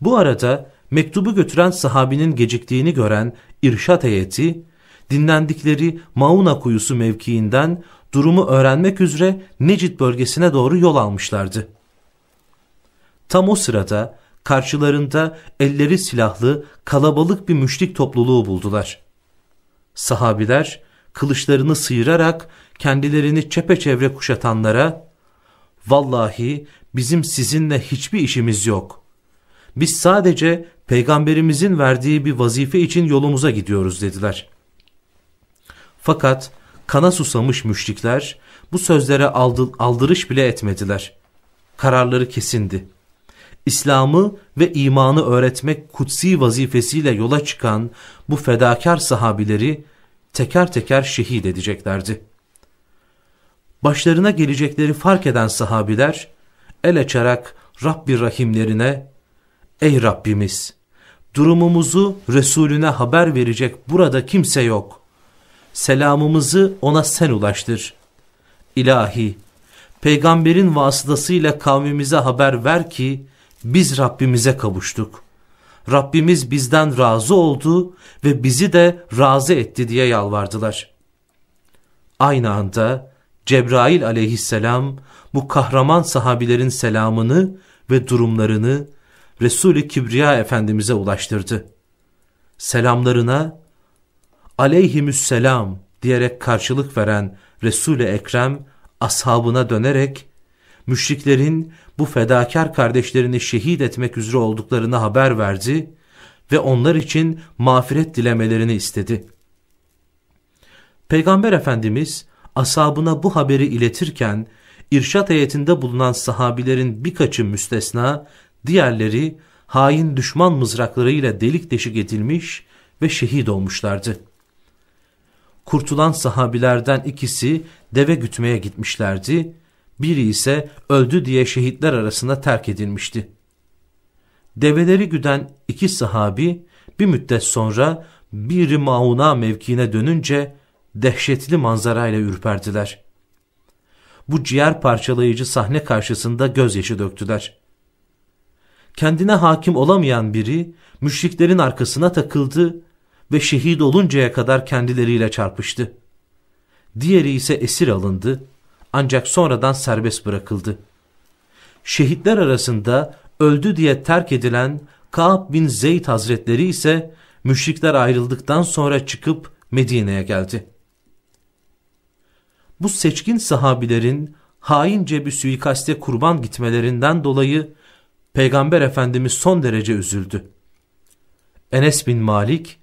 Bu arada mektubu götüren sahabinin geciktiğini gören irşat heyeti dinlendikleri Mauna kuyusu mevkiinden durumu öğrenmek üzere Necid bölgesine doğru yol almışlardı. Tam o sırada karşılarında elleri silahlı kalabalık bir müşrik topluluğu buldular. Sahabiler kılıçlarını sıyırarak kendilerini çepeçevre kuşatanlara ''Vallahi bizim sizinle hiçbir işimiz yok. Biz sadece peygamberimizin verdiği bir vazife için yolumuza gidiyoruz.'' dediler. Fakat kana susamış müşrikler bu sözlere aldırış bile etmediler. Kararları kesindi. İslam'ı ve imanı öğretmek kutsi vazifesiyle yola çıkan bu fedakar sahabileri teker teker şehit edeceklerdi. Başlarına gelecekleri fark eden sahabiler el açarak Rabbi Rahimlerine Ey Rabbimiz! Durumumuzu Resulüne haber verecek burada kimse yok selamımızı ona sen ulaştır. İlahi, peygamberin vasıtasıyla kavmimize haber ver ki biz Rabbimize kavuştuk. Rabbimiz bizden razı oldu ve bizi de razı etti diye yalvardılar. Aynı anda Cebrail aleyhisselam bu kahraman sahabilerin selamını ve durumlarını Resul-i Kibriya Efendimiz'e ulaştırdı. Selamlarına aleyhimüsselam diyerek karşılık veren Resul-i Ekrem ashabına dönerek müşriklerin bu fedakar kardeşlerini şehit etmek üzere olduklarını haber verdi ve onlar için mağfiret dilemelerini istedi. Peygamber Efendimiz ashabına bu haberi iletirken irşat heyetinde bulunan sahabilerin birkaçı müstesna, diğerleri hain düşman mızraklarıyla delik deşik edilmiş ve şehit olmuşlardı. Kurtulan sahabilerden ikisi deve gütmeye gitmişlerdi, biri ise öldü diye şehitler arasında terk edilmişti. Develeri güden iki sahabi bir müddet sonra bir mauna mevkiine dönünce dehşetli manzarayla ürperdiler. Bu ciğer parçalayıcı sahne karşısında gözyaşı döktüler. Kendine hakim olamayan biri müşriklerin arkasına takıldı ve şehit oluncaya kadar kendileriyle çarpıştı. Diğeri ise esir alındı ancak sonradan serbest bırakıldı. Şehitler arasında öldü diye terk edilen Kaab bin Zeyd Hazretleri ise müşrikler ayrıldıktan sonra çıkıp Medine'ye geldi. Bu seçkin sahabilerin haince bir suikaste kurban gitmelerinden dolayı Peygamber Efendimiz son derece üzüldü. Enes bin Malik,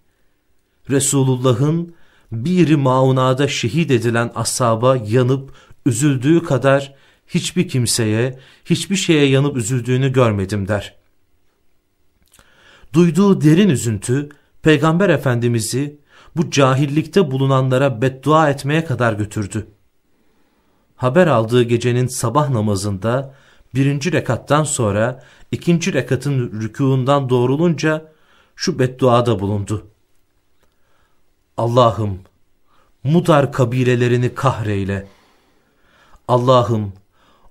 Resulullah'ın bir maunada şehit edilen asaba yanıp üzüldüğü kadar hiçbir kimseye, hiçbir şeye yanıp üzüldüğünü görmedim der. Duyduğu derin üzüntü Peygamber Efendimiz'i bu cahillikte bulunanlara beddua etmeye kadar götürdü. Haber aldığı gecenin sabah namazında birinci rekattan sonra ikinci rekatın rükuundan doğrulunca şu bedduada bulundu. Allah'ım Mudar kabilelerini kahreyle. Allah'ım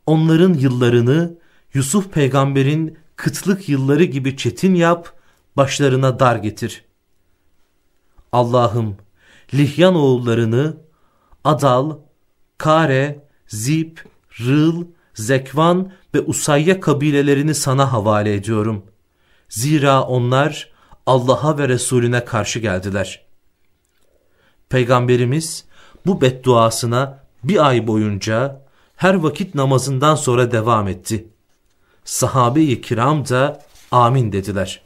onların yıllarını Yusuf peygamberin kıtlık yılları gibi çetin yap, başlarına dar getir. Allah'ım Lihyan oğullarını Adal, Kare, Zip, Rıl, Zekvan ve Usayya kabilelerini sana havale ediyorum. Zira onlar Allah'a ve Resulüne karşı geldiler. Peygamberimiz bu bedduasına bir ay boyunca her vakit namazından sonra devam etti. Sahabe-i kiram da amin dediler.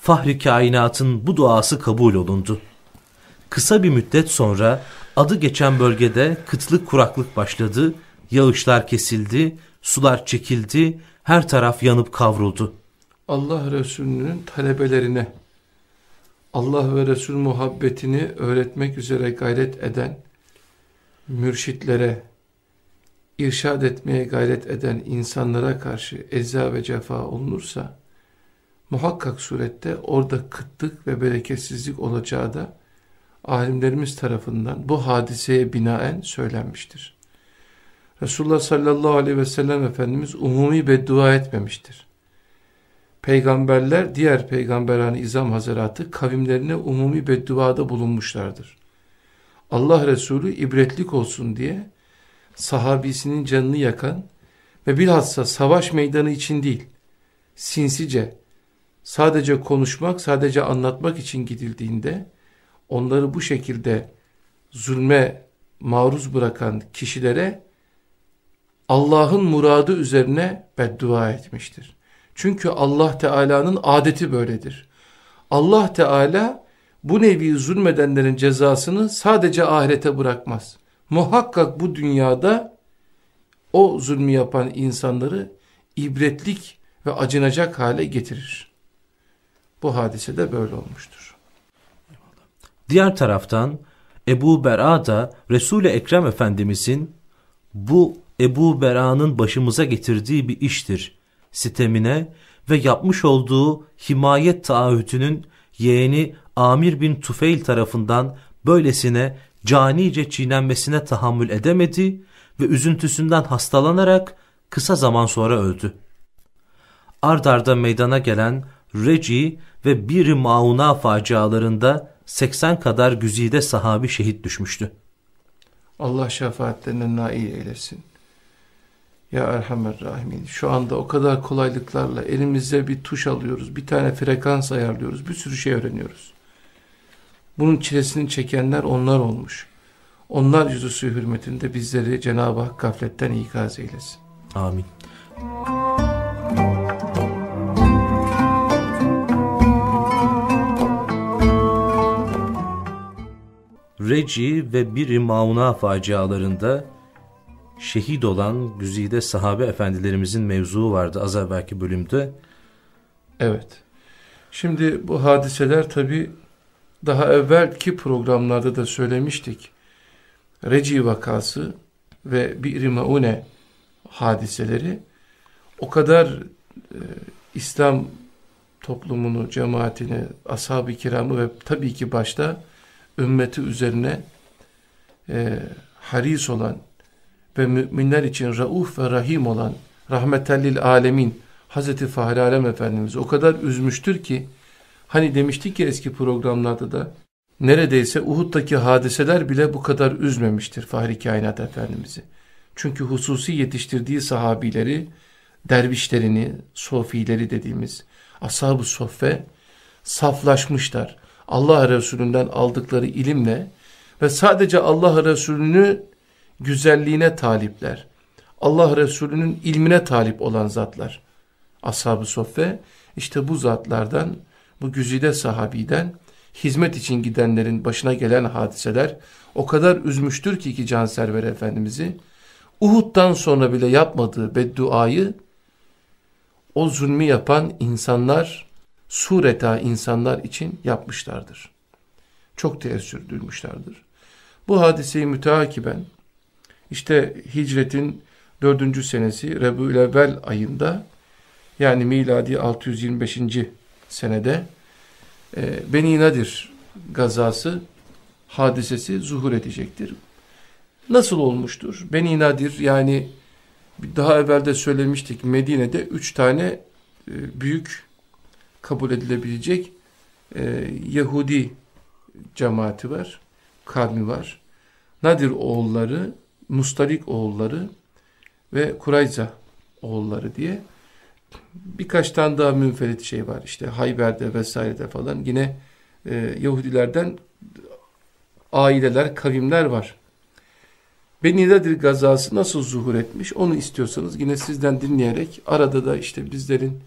Fahri kainatın bu duası kabul olundu. Kısa bir müddet sonra adı geçen bölgede kıtlık kuraklık başladı, yağışlar kesildi, sular çekildi, her taraf yanıp kavruldu. Allah Resulü'nün talebelerine Allah ve Resul muhabbetini öğretmek üzere gayret eden mürşitlere, irşad etmeye gayret eden insanlara karşı eza ve cefa olunursa, muhakkak surette orada kıtlık ve bereketsizlik olacağı da alimlerimiz tarafından bu hadiseye binaen söylenmiştir. Resulullah sallallahu aleyhi ve sellem Efendimiz umumi beddua etmemiştir. Peygamberler, diğer peygamberani izam hazaratı kavimlerine umumi bedduada bulunmuşlardır. Allah Resulü ibretlik olsun diye sahabisinin canını yakan ve bilhassa savaş meydanı için değil, sinsice, sadece konuşmak, sadece anlatmak için gidildiğinde, onları bu şekilde zulme maruz bırakan kişilere Allah'ın muradı üzerine beddua etmiştir. Çünkü Allah Teala'nın adeti böyledir. Allah Teala bu nevi zulmedenlerin cezasını sadece ahirete bırakmaz. Muhakkak bu dünyada o zulmü yapan insanları ibretlik ve acınacak hale getirir. Bu hadise de böyle olmuştur. Diğer taraftan Ebu Bera da Resul-i Ekrem Efendimizin bu Ebu Bera'nın başımıza getirdiği bir iştir sitemine ve yapmış olduğu himayet taahhütünün yeğeni Amir bin Tufeil tarafından böylesine canice çiğnenmesine tahammül edemedi ve üzüntüsünden hastalanarak kısa zaman sonra öldü. Ardarda meydana gelen Reci ve Bir Mauna facialarında 80 kadar güzide sahabi şehit düşmüştü. Allah şefaatlerine nail eylesin. Ya Erhamer Rahimin şu anda o kadar kolaylıklarla elimizde bir tuş alıyoruz, bir tane frekans ayarlıyoruz, bir sürü şey öğreniyoruz. Bunun çilesini çekenler onlar olmuş. Onlar yüzüsü hürmetinde bizleri Cenab-ı Hak gafletten ikaz eylesin. Amin. Reci ve bir Mauna facialarında şehit olan güzide sahabe efendilerimizin mevzuu vardı az evvelki bölümde. Evet. Şimdi bu hadiseler tabi daha evvelki programlarda da söylemiştik. Reci vakası ve bir Maune hadiseleri o kadar e, İslam toplumunu, cemaatini, ashab-ı kiramı ve tabii ki başta ümmeti üzerine e, haris olan ve müminler için rauf ve rahim olan rahmetellil alemin Hazreti Fahri Alem Efendimiz o kadar üzmüştür ki hani demiştik ya eski programlarda da neredeyse Uhud'daki hadiseler bile bu kadar üzmemiştir Fahri Kainat Efendimiz'i. Çünkü hususi yetiştirdiği sahabileri, dervişlerini, sofileri dediğimiz ashab-ı soffe saflaşmışlar. Allah Resulü'nden aldıkları ilimle ve sadece Allah Resulü'nü güzelliğine talipler. Allah Resulü'nün ilmine talip olan zatlar. Ashab-ı soffe işte bu zatlardan, bu güzide sahabiden hizmet için gidenlerin başına gelen hadiseler o kadar üzmüştür ki ki Canserver Efendimiz'i Uhud'dan sonra bile yapmadığı bedduayı o zulmü yapan insanlar sureta insanlar için yapmışlardır. Çok teessür duymuşlardır. Bu hadiseyi müteakiben işte hicretin dördüncü senesi Rebü'l-Evvel ayında yani miladi 625. senede e, Beni Nadir gazası hadisesi zuhur edecektir. Nasıl olmuştur? Beni Nadir yani daha evvel de söylemiştik Medine'de üç tane e, büyük kabul edilebilecek e, Yahudi cemaati var, kavmi var. Nadir oğulları, Mustalik oğulları ve Kurayza oğulları diye birkaç tane daha münferit şey var. İşte Hayber'de vesairede falan yine e, Yahudilerden aileler, kavimler var. Beni Nadir gazası nasıl zuhur etmiş onu istiyorsanız yine sizden dinleyerek arada da işte bizlerin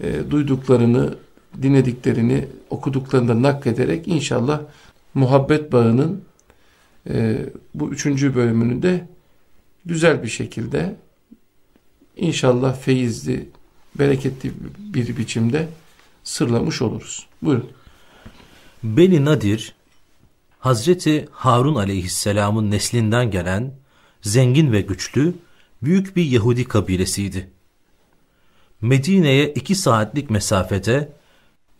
e, duyduklarını, dinlediklerini, okuduklarını da naklederek inşallah muhabbet bağının e, bu üçüncü bölümünü de güzel bir şekilde inşallah feyizli, bereketli bir biçimde sırlamış oluruz. Buyurun. Beni Nadir Hazreti Harun aleyhisselamın neslinden gelen zengin ve güçlü büyük bir Yahudi kabilesiydi. Medine'ye iki saatlik mesafede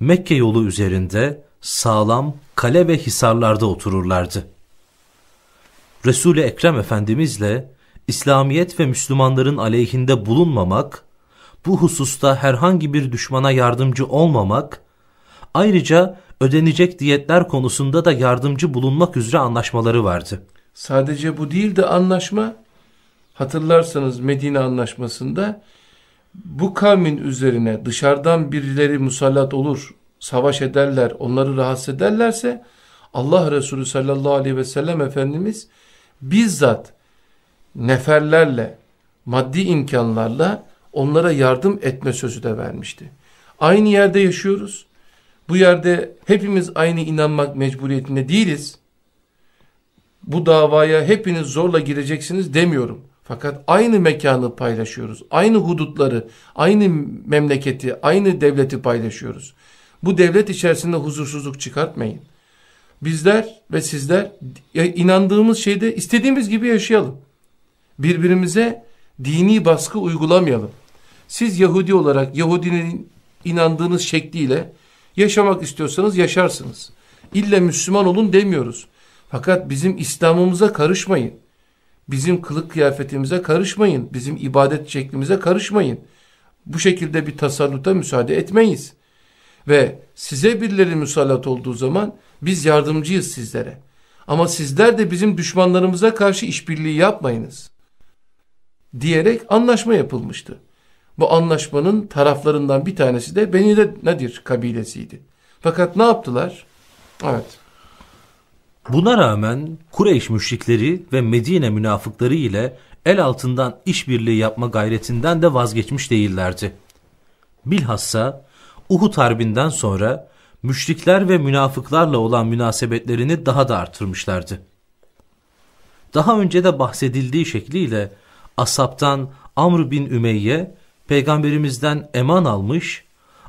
Mekke yolu üzerinde sağlam kale ve hisarlarda otururlardı. Resul-i Ekrem Efendimizle İslamiyet ve Müslümanların aleyhinde bulunmamak, bu hususta herhangi bir düşmana yardımcı olmamak, ayrıca ödenecek diyetler konusunda da yardımcı bulunmak üzere anlaşmaları vardı. Sadece bu değil de anlaşma, hatırlarsanız Medine anlaşmasında bu kavmin üzerine dışarıdan birileri musallat olur, savaş ederler, onları rahatsız ederlerse Allah Resulü sallallahu aleyhi ve sellem Efendimiz bizzat neferlerle, maddi imkanlarla onlara yardım etme sözü de vermişti. Aynı yerde yaşıyoruz. Bu yerde hepimiz aynı inanmak mecburiyetinde değiliz. Bu davaya hepiniz zorla gireceksiniz demiyorum. Fakat aynı mekanı paylaşıyoruz. Aynı hudutları, aynı memleketi, aynı devleti paylaşıyoruz. Bu devlet içerisinde huzursuzluk çıkartmayın. Bizler ve sizler inandığımız şeyde istediğimiz gibi yaşayalım. Birbirimize dini baskı uygulamayalım. Siz Yahudi olarak Yahudinin inandığınız şekliyle yaşamak istiyorsanız yaşarsınız. İlle Müslüman olun demiyoruz. Fakat bizim İslam'ımıza karışmayın. Bizim kılık kıyafetimize karışmayın. Bizim ibadet şeklimize karışmayın. Bu şekilde bir tasalluta müsaade etmeyiz. Ve size birileri musallat olduğu zaman biz yardımcıyız sizlere. Ama sizler de bizim düşmanlarımıza karşı işbirliği yapmayınız. Diyerek anlaşma yapılmıştı. Bu anlaşmanın taraflarından bir tanesi de Beni Nadir kabilesiydi. Fakat ne yaptılar? Evet. Buna rağmen Kureyş müşrikleri ve Medine münafıkları ile el altından işbirliği yapma gayretinden de vazgeçmiş değillerdi. Bilhassa Uhud Harbi'nden sonra müşrikler ve münafıklarla olan münasebetlerini daha da artırmışlardı. Daha önce de bahsedildiği şekliyle Asap'tan Amr bin Ümeyye peygamberimizden eman almış,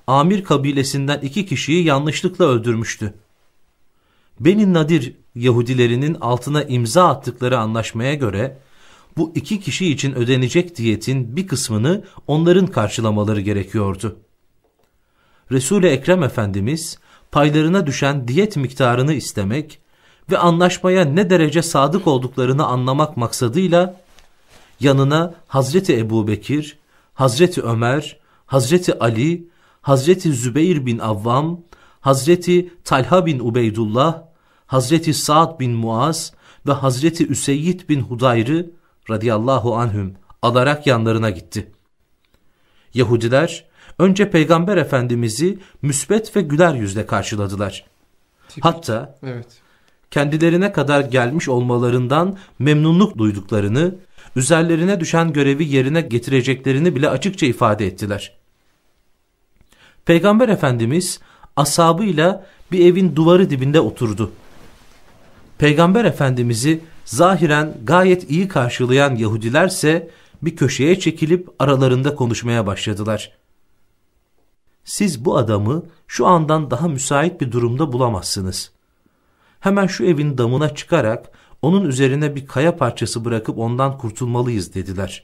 Amir kabilesinden iki kişiyi yanlışlıkla öldürmüştü. Beni Nadir Yahudilerinin altına imza attıkları anlaşmaya göre bu iki kişi için ödenecek diyetin bir kısmını onların karşılamaları gerekiyordu. Resul-i Ekrem Efendimiz paylarına düşen diyet miktarını istemek ve anlaşmaya ne derece sadık olduklarını anlamak maksadıyla yanına Hazreti Ebu Bekir, Hazreti Ömer, Hazreti Ali, Hazreti Zübeyir bin Avvam, Hazreti Talha bin Ubeydullah, Hazreti Sa'd bin Muaz ve Hazreti Üseyyid bin Hudayr'ı radıyallahu anhüm alarak yanlarına gitti. Yahudiler önce Peygamber Efendimiz'i müsbet ve güler yüzle karşıladılar. Tipik. Hatta evet. kendilerine kadar gelmiş olmalarından memnunluk duyduklarını, üzerlerine düşen görevi yerine getireceklerini bile açıkça ifade ettiler. Peygamber Efendimiz asabıyla bir evin duvarı dibinde oturdu. Peygamber Efendimiz'i zahiren gayet iyi karşılayan Yahudilerse bir köşeye çekilip aralarında konuşmaya başladılar. Siz bu adamı şu andan daha müsait bir durumda bulamazsınız. Hemen şu evin damına çıkarak onun üzerine bir kaya parçası bırakıp ondan kurtulmalıyız dediler.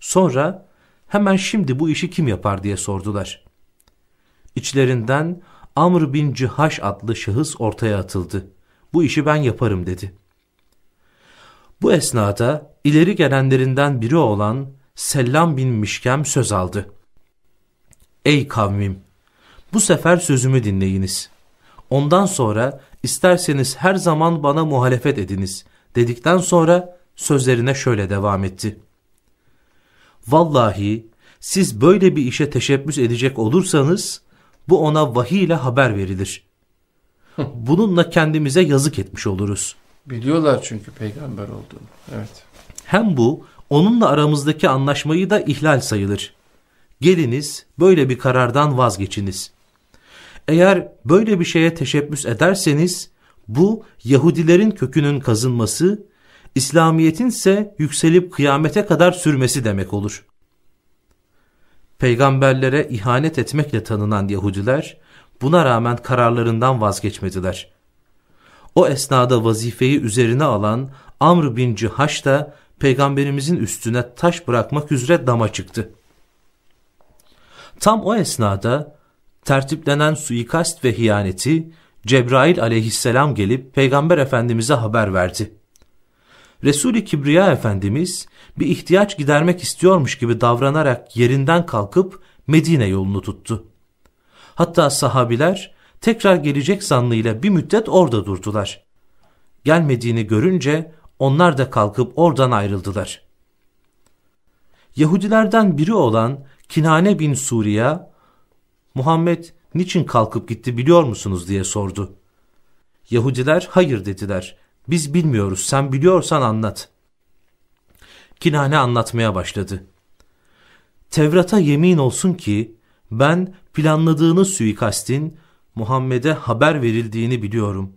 Sonra hemen şimdi bu işi kim yapar diye sordular. İçlerinden Amr bin Cihaş adlı şahıs ortaya atıldı. Bu işi ben yaparım dedi. Bu esnada ileri gelenlerinden biri olan Sellam bin Mişkem söz aldı. Ey kavmim! Bu sefer sözümü dinleyiniz. Ondan sonra isterseniz her zaman bana muhalefet ediniz dedikten sonra sözlerine şöyle devam etti. Vallahi siz böyle bir işe teşebbüs edecek olursanız bu ona vahiy ile haber verilir. Bununla kendimize yazık etmiş oluruz. Biliyorlar çünkü peygamber olduğunu. Evet. Hem bu onunla aramızdaki anlaşmayı da ihlal sayılır. Geliniz böyle bir karardan vazgeçiniz. Eğer böyle bir şeye teşebbüs ederseniz bu Yahudilerin kökünün kazınması, İslamiyet'in ise yükselip kıyamete kadar sürmesi demek olur. Peygamberlere ihanet etmekle tanınan Yahudiler buna rağmen kararlarından vazgeçmediler. O esnada vazifeyi üzerine alan Amr bin Cihaş da peygamberimizin üstüne taş bırakmak üzere dama çıktı. Tam o esnada tertiplenen suikast ve hiyaneti Cebrail aleyhisselam gelip peygamber efendimize haber verdi. Resul-i Kibriya Efendimiz bir ihtiyaç gidermek istiyormuş gibi davranarak yerinden kalkıp Medine yolunu tuttu. Hatta sahabiler tekrar gelecek zannıyla bir müddet orada durdular. Gelmediğini görünce onlar da kalkıp oradan ayrıldılar. Yahudilerden biri olan Kinane bin Suriye, Muhammed niçin kalkıp gitti biliyor musunuz diye sordu. Yahudiler hayır dediler. Biz bilmiyoruz sen biliyorsan anlat. Kinane anlatmaya başladı. Tevrat'a yemin olsun ki ben planladığınız suikastin Muhammed'e haber verildiğini biliyorum.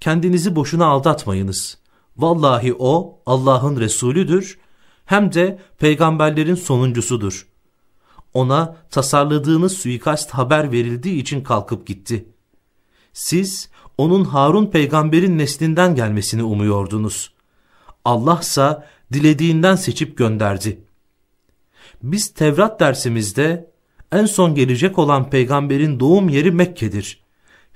Kendinizi boşuna aldatmayınız. Vallahi o Allah'ın Resulüdür hem de peygamberlerin sonuncusudur. Ona tasarladığınız suikast haber verildiği için kalkıp gitti. Siz onun Harun peygamberin neslinden gelmesini umuyordunuz. Allah dilediğinden seçip gönderdi. Biz Tevrat dersimizde en son gelecek olan peygamberin doğum yeri Mekke'dir.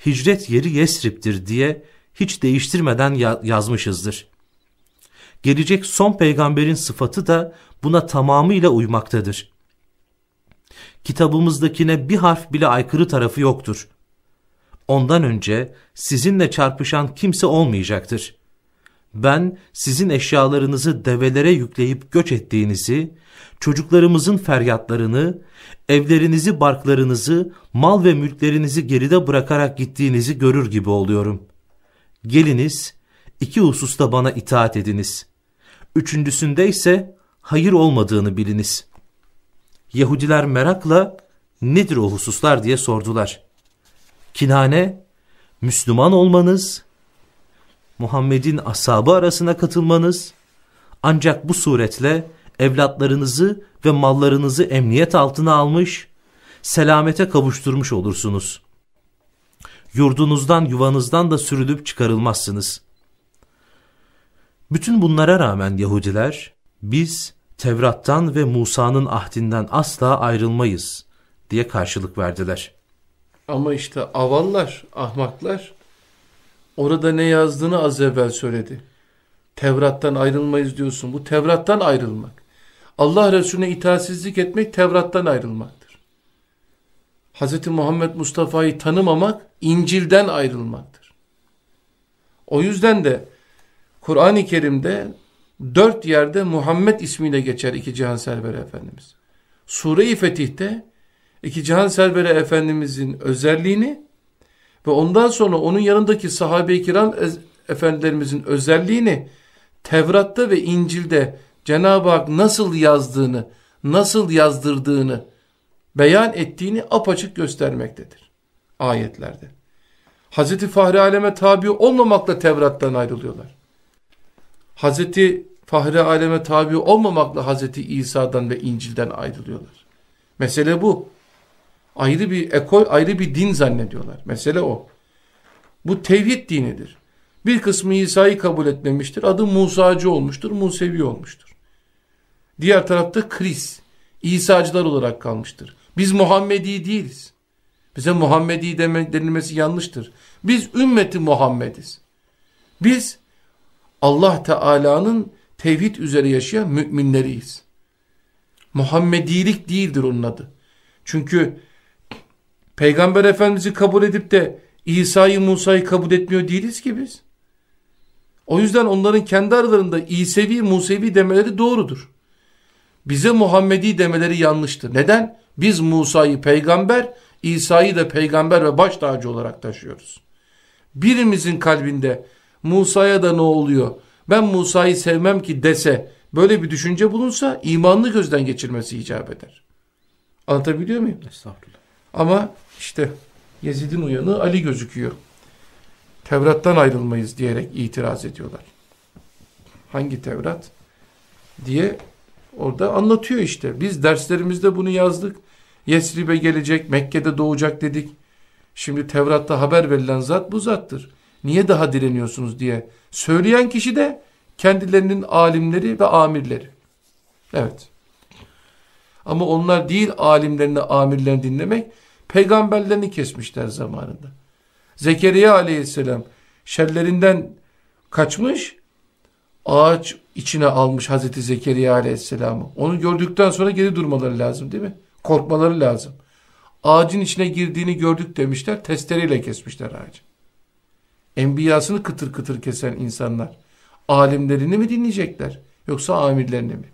Hicret yeri Yesrib'dir diye hiç değiştirmeden ya yazmışızdır. Gelecek son peygamberin sıfatı da buna tamamıyla uymaktadır. Kitabımızdakine bir harf bile aykırı tarafı yoktur. Ondan önce sizinle çarpışan kimse olmayacaktır. Ben sizin eşyalarınızı develere yükleyip göç ettiğinizi, çocuklarımızın feryatlarını, evlerinizi, barklarınızı, mal ve mülklerinizi geride bırakarak gittiğinizi görür gibi oluyorum. Geliniz, iki hususta bana itaat ediniz. Üçüncüsünde ise hayır olmadığını biliniz. Yahudiler merakla nedir o hususlar diye sordular. Kinane, Müslüman olmanız, Muhammed'in ashabı arasına katılmanız, ancak bu suretle evlatlarınızı ve mallarınızı emniyet altına almış, selamete kavuşturmuş olursunuz. Yurdunuzdan yuvanızdan da sürülüp çıkarılmazsınız. Bütün bunlara rağmen Yahudiler, biz Tevrat'tan ve Musa'nın ahdinden asla ayrılmayız diye karşılık verdiler. Ama işte avallar, ahmaklar orada ne yazdığını az evvel söyledi. Tevrat'tan ayrılmayız diyorsun. Bu Tevrat'tan ayrılmak. Allah Resulüne itaatsizlik etmek Tevrat'tan ayrılmaktır. Hz. Muhammed Mustafa'yı tanımamak İncil'den ayrılmaktır. O yüzden de Kur'an-ı Kerim'de dört yerde Muhammed ismiyle geçer iki Cihan Serveri Efendimiz. Sure-i Fetih'te iki Cihan Serveri Efendimizin özelliğini ve ondan sonra onun yanındaki sahabe-i kiram efendilerimizin özelliğini Tevrat'ta ve İncil'de Cenab-ı Hak nasıl yazdığını, nasıl yazdırdığını beyan ettiğini apaçık göstermektedir ayetlerde. Hazreti Fahri Aleme tabi olmamakla Tevrat'tan ayrılıyorlar. Hazreti Fahri Aleme tabi olmamakla Hazreti İsa'dan ve İncil'den ayrılıyorlar. Mesele bu. Ayrı bir ekol, ayrı bir din zannediyorlar. Mesele o. Bu tevhid dinidir. Bir kısmı İsa'yı kabul etmemiştir. Adı Musacı olmuştur, Musevi olmuştur. Diğer tarafta Kris, İsa'cılar olarak kalmıştır. Biz Muhammedi değiliz. Bize Muhammedi denilmesi yanlıştır. Biz ümmeti Muhammediz. Biz Allah Teala'nın tevhid üzere yaşayan müminleriyiz. Muhammedilik değildir onun adı. Çünkü Peygamber Efendimiz'i kabul edip de İsa'yı Musa'yı kabul etmiyor değiliz ki biz. O yüzden onların kendi aralarında İsevi Musevi demeleri doğrudur. Bize Muhammedi demeleri yanlıştır. Neden? Biz Musa'yı peygamber, İsa'yı da peygamber ve baş tacı olarak taşıyoruz. Birimizin kalbinde Musa'ya da ne oluyor? Ben Musa'yı sevmem ki dese, böyle bir düşünce bulunsa imanlı gözden geçirmesi icap eder. Anlatabiliyor muyum? Estağfurullah. Ama işte Yezid'in uyanı Ali gözüküyor. Tevrat'tan ayrılmayız diyerek itiraz ediyorlar. Hangi Tevrat? Diye orada anlatıyor işte. Biz derslerimizde bunu yazdık. Yesrib'e gelecek, Mekke'de doğacak dedik. Şimdi Tevrat'ta haber verilen zat bu zattır. Niye daha direniyorsunuz diye söyleyen kişi de kendilerinin alimleri ve amirleri. Evet. Ama onlar değil alimlerini, amirlerini dinlemek, peygamberlerini kesmişler zamanında. Zekeriya aleyhisselam şerlerinden kaçmış, ağaç içine almış Hazreti Zekeriya aleyhisselamı. Onu gördükten sonra geri durmaları lazım değil mi? Korkmaları lazım. Ağacın içine girdiğini gördük demişler, testereyle kesmişler ağacı. Enbiyasını kıtır kıtır kesen insanlar, alimlerini mi dinleyecekler, yoksa amirlerini mi?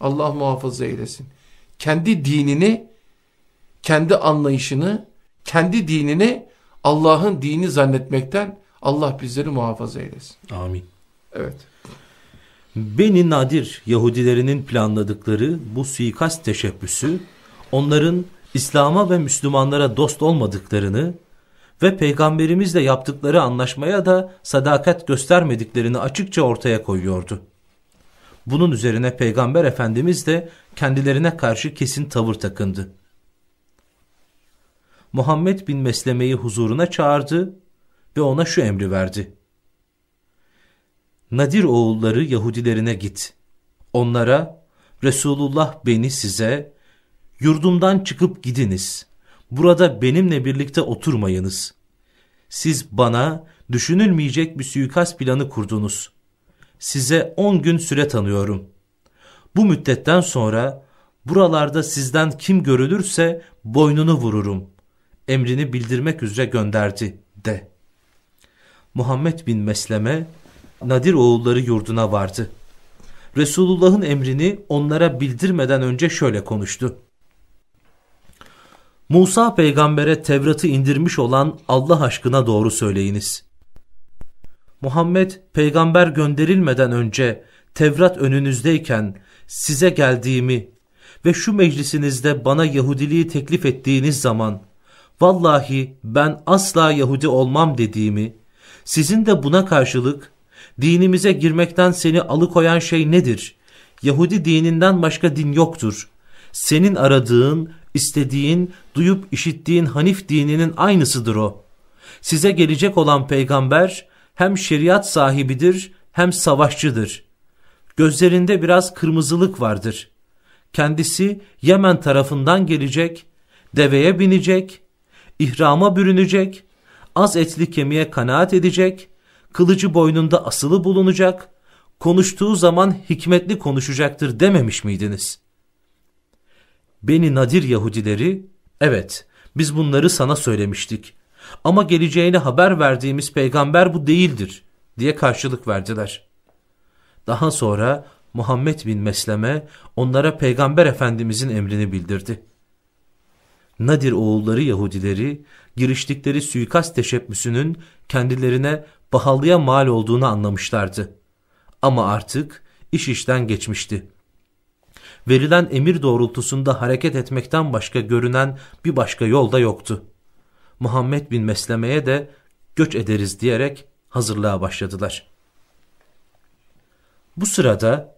Allah muhafaza eylesin. Kendi dinini, kendi anlayışını, kendi dinini Allah'ın dini zannetmekten Allah bizleri muhafaza eylesin. Amin. Evet. Beni Nadir Yahudilerinin planladıkları bu suikast teşebbüsü onların İslam'a ve Müslümanlara dost olmadıklarını ve peygamberimizle yaptıkları anlaşmaya da sadakat göstermediklerini açıkça ortaya koyuyordu. Bunun üzerine peygamber efendimiz de kendilerine karşı kesin tavır takındı. Muhammed bin Mesleme'yi huzuruna çağırdı ve ona şu emri verdi. Nadir oğulları Yahudilerine git. Onlara Resulullah beni size yurdumdan çıkıp gidiniz. Burada benimle birlikte oturmayınız. Siz bana düşünülmeyecek bir suikast planı kurdunuz. Size on gün süre tanıyorum. Bu müddetten sonra buralarda sizden kim görülürse boynunu vururum emrini bildirmek üzere gönderdi de. Muhammed bin Mesleme Nadir oğulları yurduna vardı. Resulullah'ın emrini onlara bildirmeden önce şöyle konuştu. Musa peygambere Tevrat'ı indirmiş olan Allah aşkına doğru söyleyiniz. Muhammed peygamber gönderilmeden önce Tevrat önünüzdeyken size geldiğimi ve şu meclisinizde bana Yahudiliği teklif ettiğiniz zaman vallahi ben asla Yahudi olmam dediğimi, Sizin de buna karşılık dinimize girmekten seni alıkoyan şey nedir? Yahudi dininden başka din yoktur. Senin aradığın, istediğin, duyup işittiğin Hanif dininin aynısıdır o. Size gelecek olan peygamber hem şeriat sahibidir hem savaşçıdır. Gözlerinde biraz kırmızılık vardır. Kendisi Yemen tarafından gelecek, deveye binecek, ihrama bürünecek, az etli kemiğe kanaat edecek, kılıcı boynunda asılı bulunacak, konuştuğu zaman hikmetli konuşacaktır dememiş miydiniz? Beni Nadir Yahudileri, evet biz bunları sana söylemiştik ama geleceğine haber verdiğimiz peygamber bu değildir diye karşılık verdiler. Daha sonra Muhammed bin Mesleme onlara peygamber efendimizin emrini bildirdi. Nadir oğulları Yahudileri giriştikleri suikast teşebbüsünün kendilerine pahalıya mal olduğunu anlamışlardı. Ama artık iş işten geçmişti. Verilen emir doğrultusunda hareket etmekten başka görünen bir başka yol da yoktu. Muhammed bin Mesleme'ye de göç ederiz diyerek hazırlığa başladılar. Bu sırada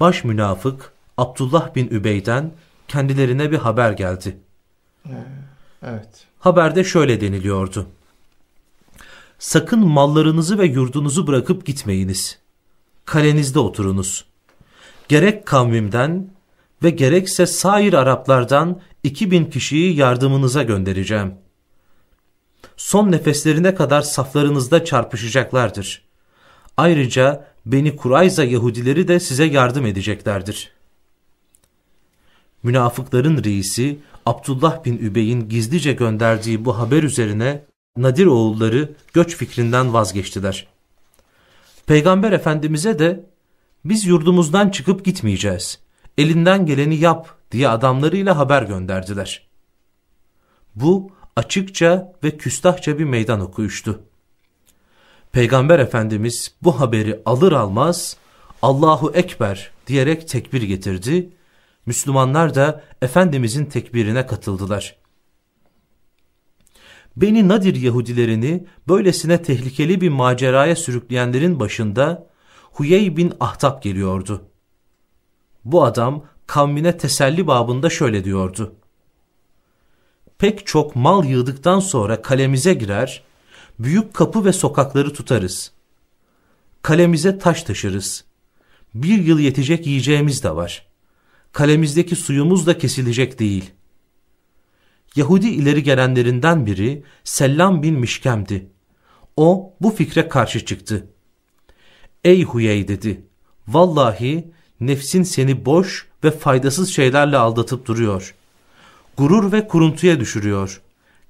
baş münafık Abdullah bin Übey'den kendilerine bir haber geldi. Evet. Haberde şöyle deniliyordu. Sakın mallarınızı ve yurdunuzu bırakıp gitmeyiniz. Kalenizde oturunuz. Gerek kavmimden ve gerekse sair Araplardan iki bin kişiyi yardımınıza göndereceğim. Son nefeslerine kadar saflarınızda çarpışacaklardır. Ayrıca Beni Kurayza Yahudileri de size yardım edeceklerdir. Münafıkların reisi Abdullah bin Übey'in gizlice gönderdiği bu haber üzerine Nadir oğulları göç fikrinden vazgeçtiler. Peygamber Efendimiz'e de biz yurdumuzdan çıkıp gitmeyeceğiz. Elinden geleni yap diye adamlarıyla haber gönderdiler. Bu açıkça ve küstahça bir meydan okuyuştu. Peygamber Efendimiz bu haberi alır almaz Allahu Ekber diyerek tekbir getirdi. Müslümanlar da Efendimizin tekbirine katıldılar. Beni Nadir Yahudilerini böylesine tehlikeli bir maceraya sürükleyenlerin başında Huyey bin Ahtap geliyordu. Bu adam kavmine teselli babında şöyle diyordu. Pek çok mal yığdıktan sonra kalemize girer, büyük kapı ve sokakları tutarız. Kalemize taş taşırız. Bir yıl yetecek yiyeceğimiz de var. Kalemizdeki suyumuz da kesilecek değil. Yahudi ileri gelenlerinden biri Sellam bin Mişkem'di. O bu fikre karşı çıktı. Ey Huyey dedi. Vallahi nefsin seni boş ve faydasız şeylerle aldatıp duruyor. Gurur ve kuruntuya düşürüyor.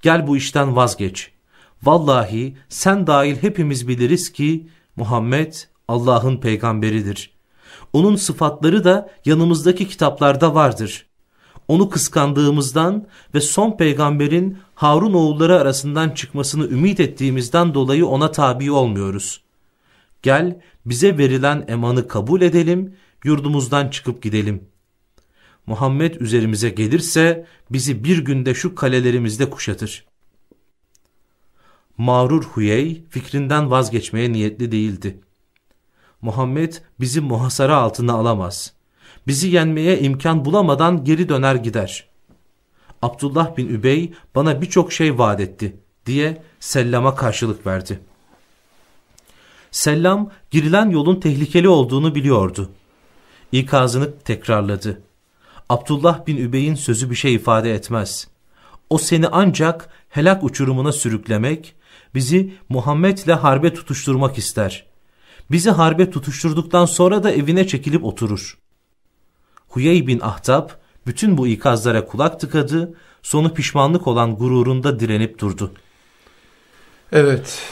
Gel bu işten vazgeç. Vallahi sen dahil hepimiz biliriz ki Muhammed Allah'ın peygamberidir. Onun sıfatları da yanımızdaki kitaplarda vardır. Onu kıskandığımızdan ve son peygamberin Harun oğulları arasından çıkmasını ümit ettiğimizden dolayı ona tabi olmuyoruz. Gel bize verilen emanı kabul edelim, yurdumuzdan çıkıp gidelim. Muhammed üzerimize gelirse bizi bir günde şu kalelerimizde kuşatır. Mağrur Huyey fikrinden vazgeçmeye niyetli değildi. Muhammed bizi muhasara altına alamaz. Bizi yenmeye imkan bulamadan geri döner gider. Abdullah bin Übey bana birçok şey vaat etti diye Sellam'a karşılık verdi. Sellam girilen yolun tehlikeli olduğunu biliyordu. İkazını tekrarladı. Abdullah bin Übey'in sözü bir şey ifade etmez. O seni ancak helak uçurumuna sürüklemek, bizi Muhammed'le harbe tutuşturmak ister. Bizi harbe tutuşturduktan sonra da evine çekilip oturur. Huyey bin Ahtab bütün bu ikazlara kulak tıkadı, sonu pişmanlık olan gururunda direnip durdu. Evet,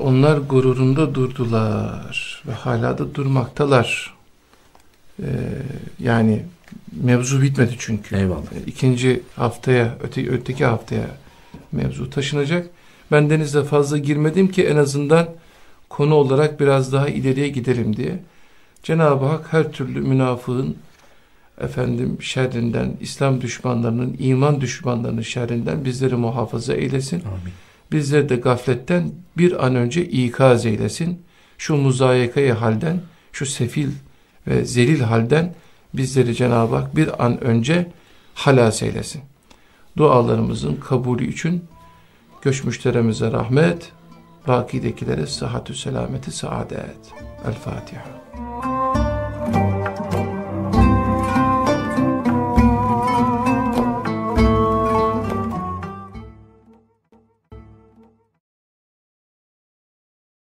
onlar gururunda durdular ve hala da durmaktalar. Ee, yani mevzu bitmedi çünkü. Eyvallah. İkinci haftaya, öte, öteki haftaya mevzu taşınacak. Ben denize fazla girmedim ki en azından konu olarak biraz daha ileriye gidelim diye. Cenab-ı Hak her türlü münafığın efendim şerrinden, İslam düşmanlarının, iman düşmanlarının şerrinden bizleri muhafaza eylesin. Amin. Bizleri de gafletten bir an önce ikaz eylesin. Şu muzayekayı halden, şu sefil ve zelil halden bizleri Cenab-ı Hak bir an önce halas eylesin. Dualarımızın kabulü için göçmüşlerimize rahmet, bakidekilere sıhhatü selameti saadet. El Fatiha.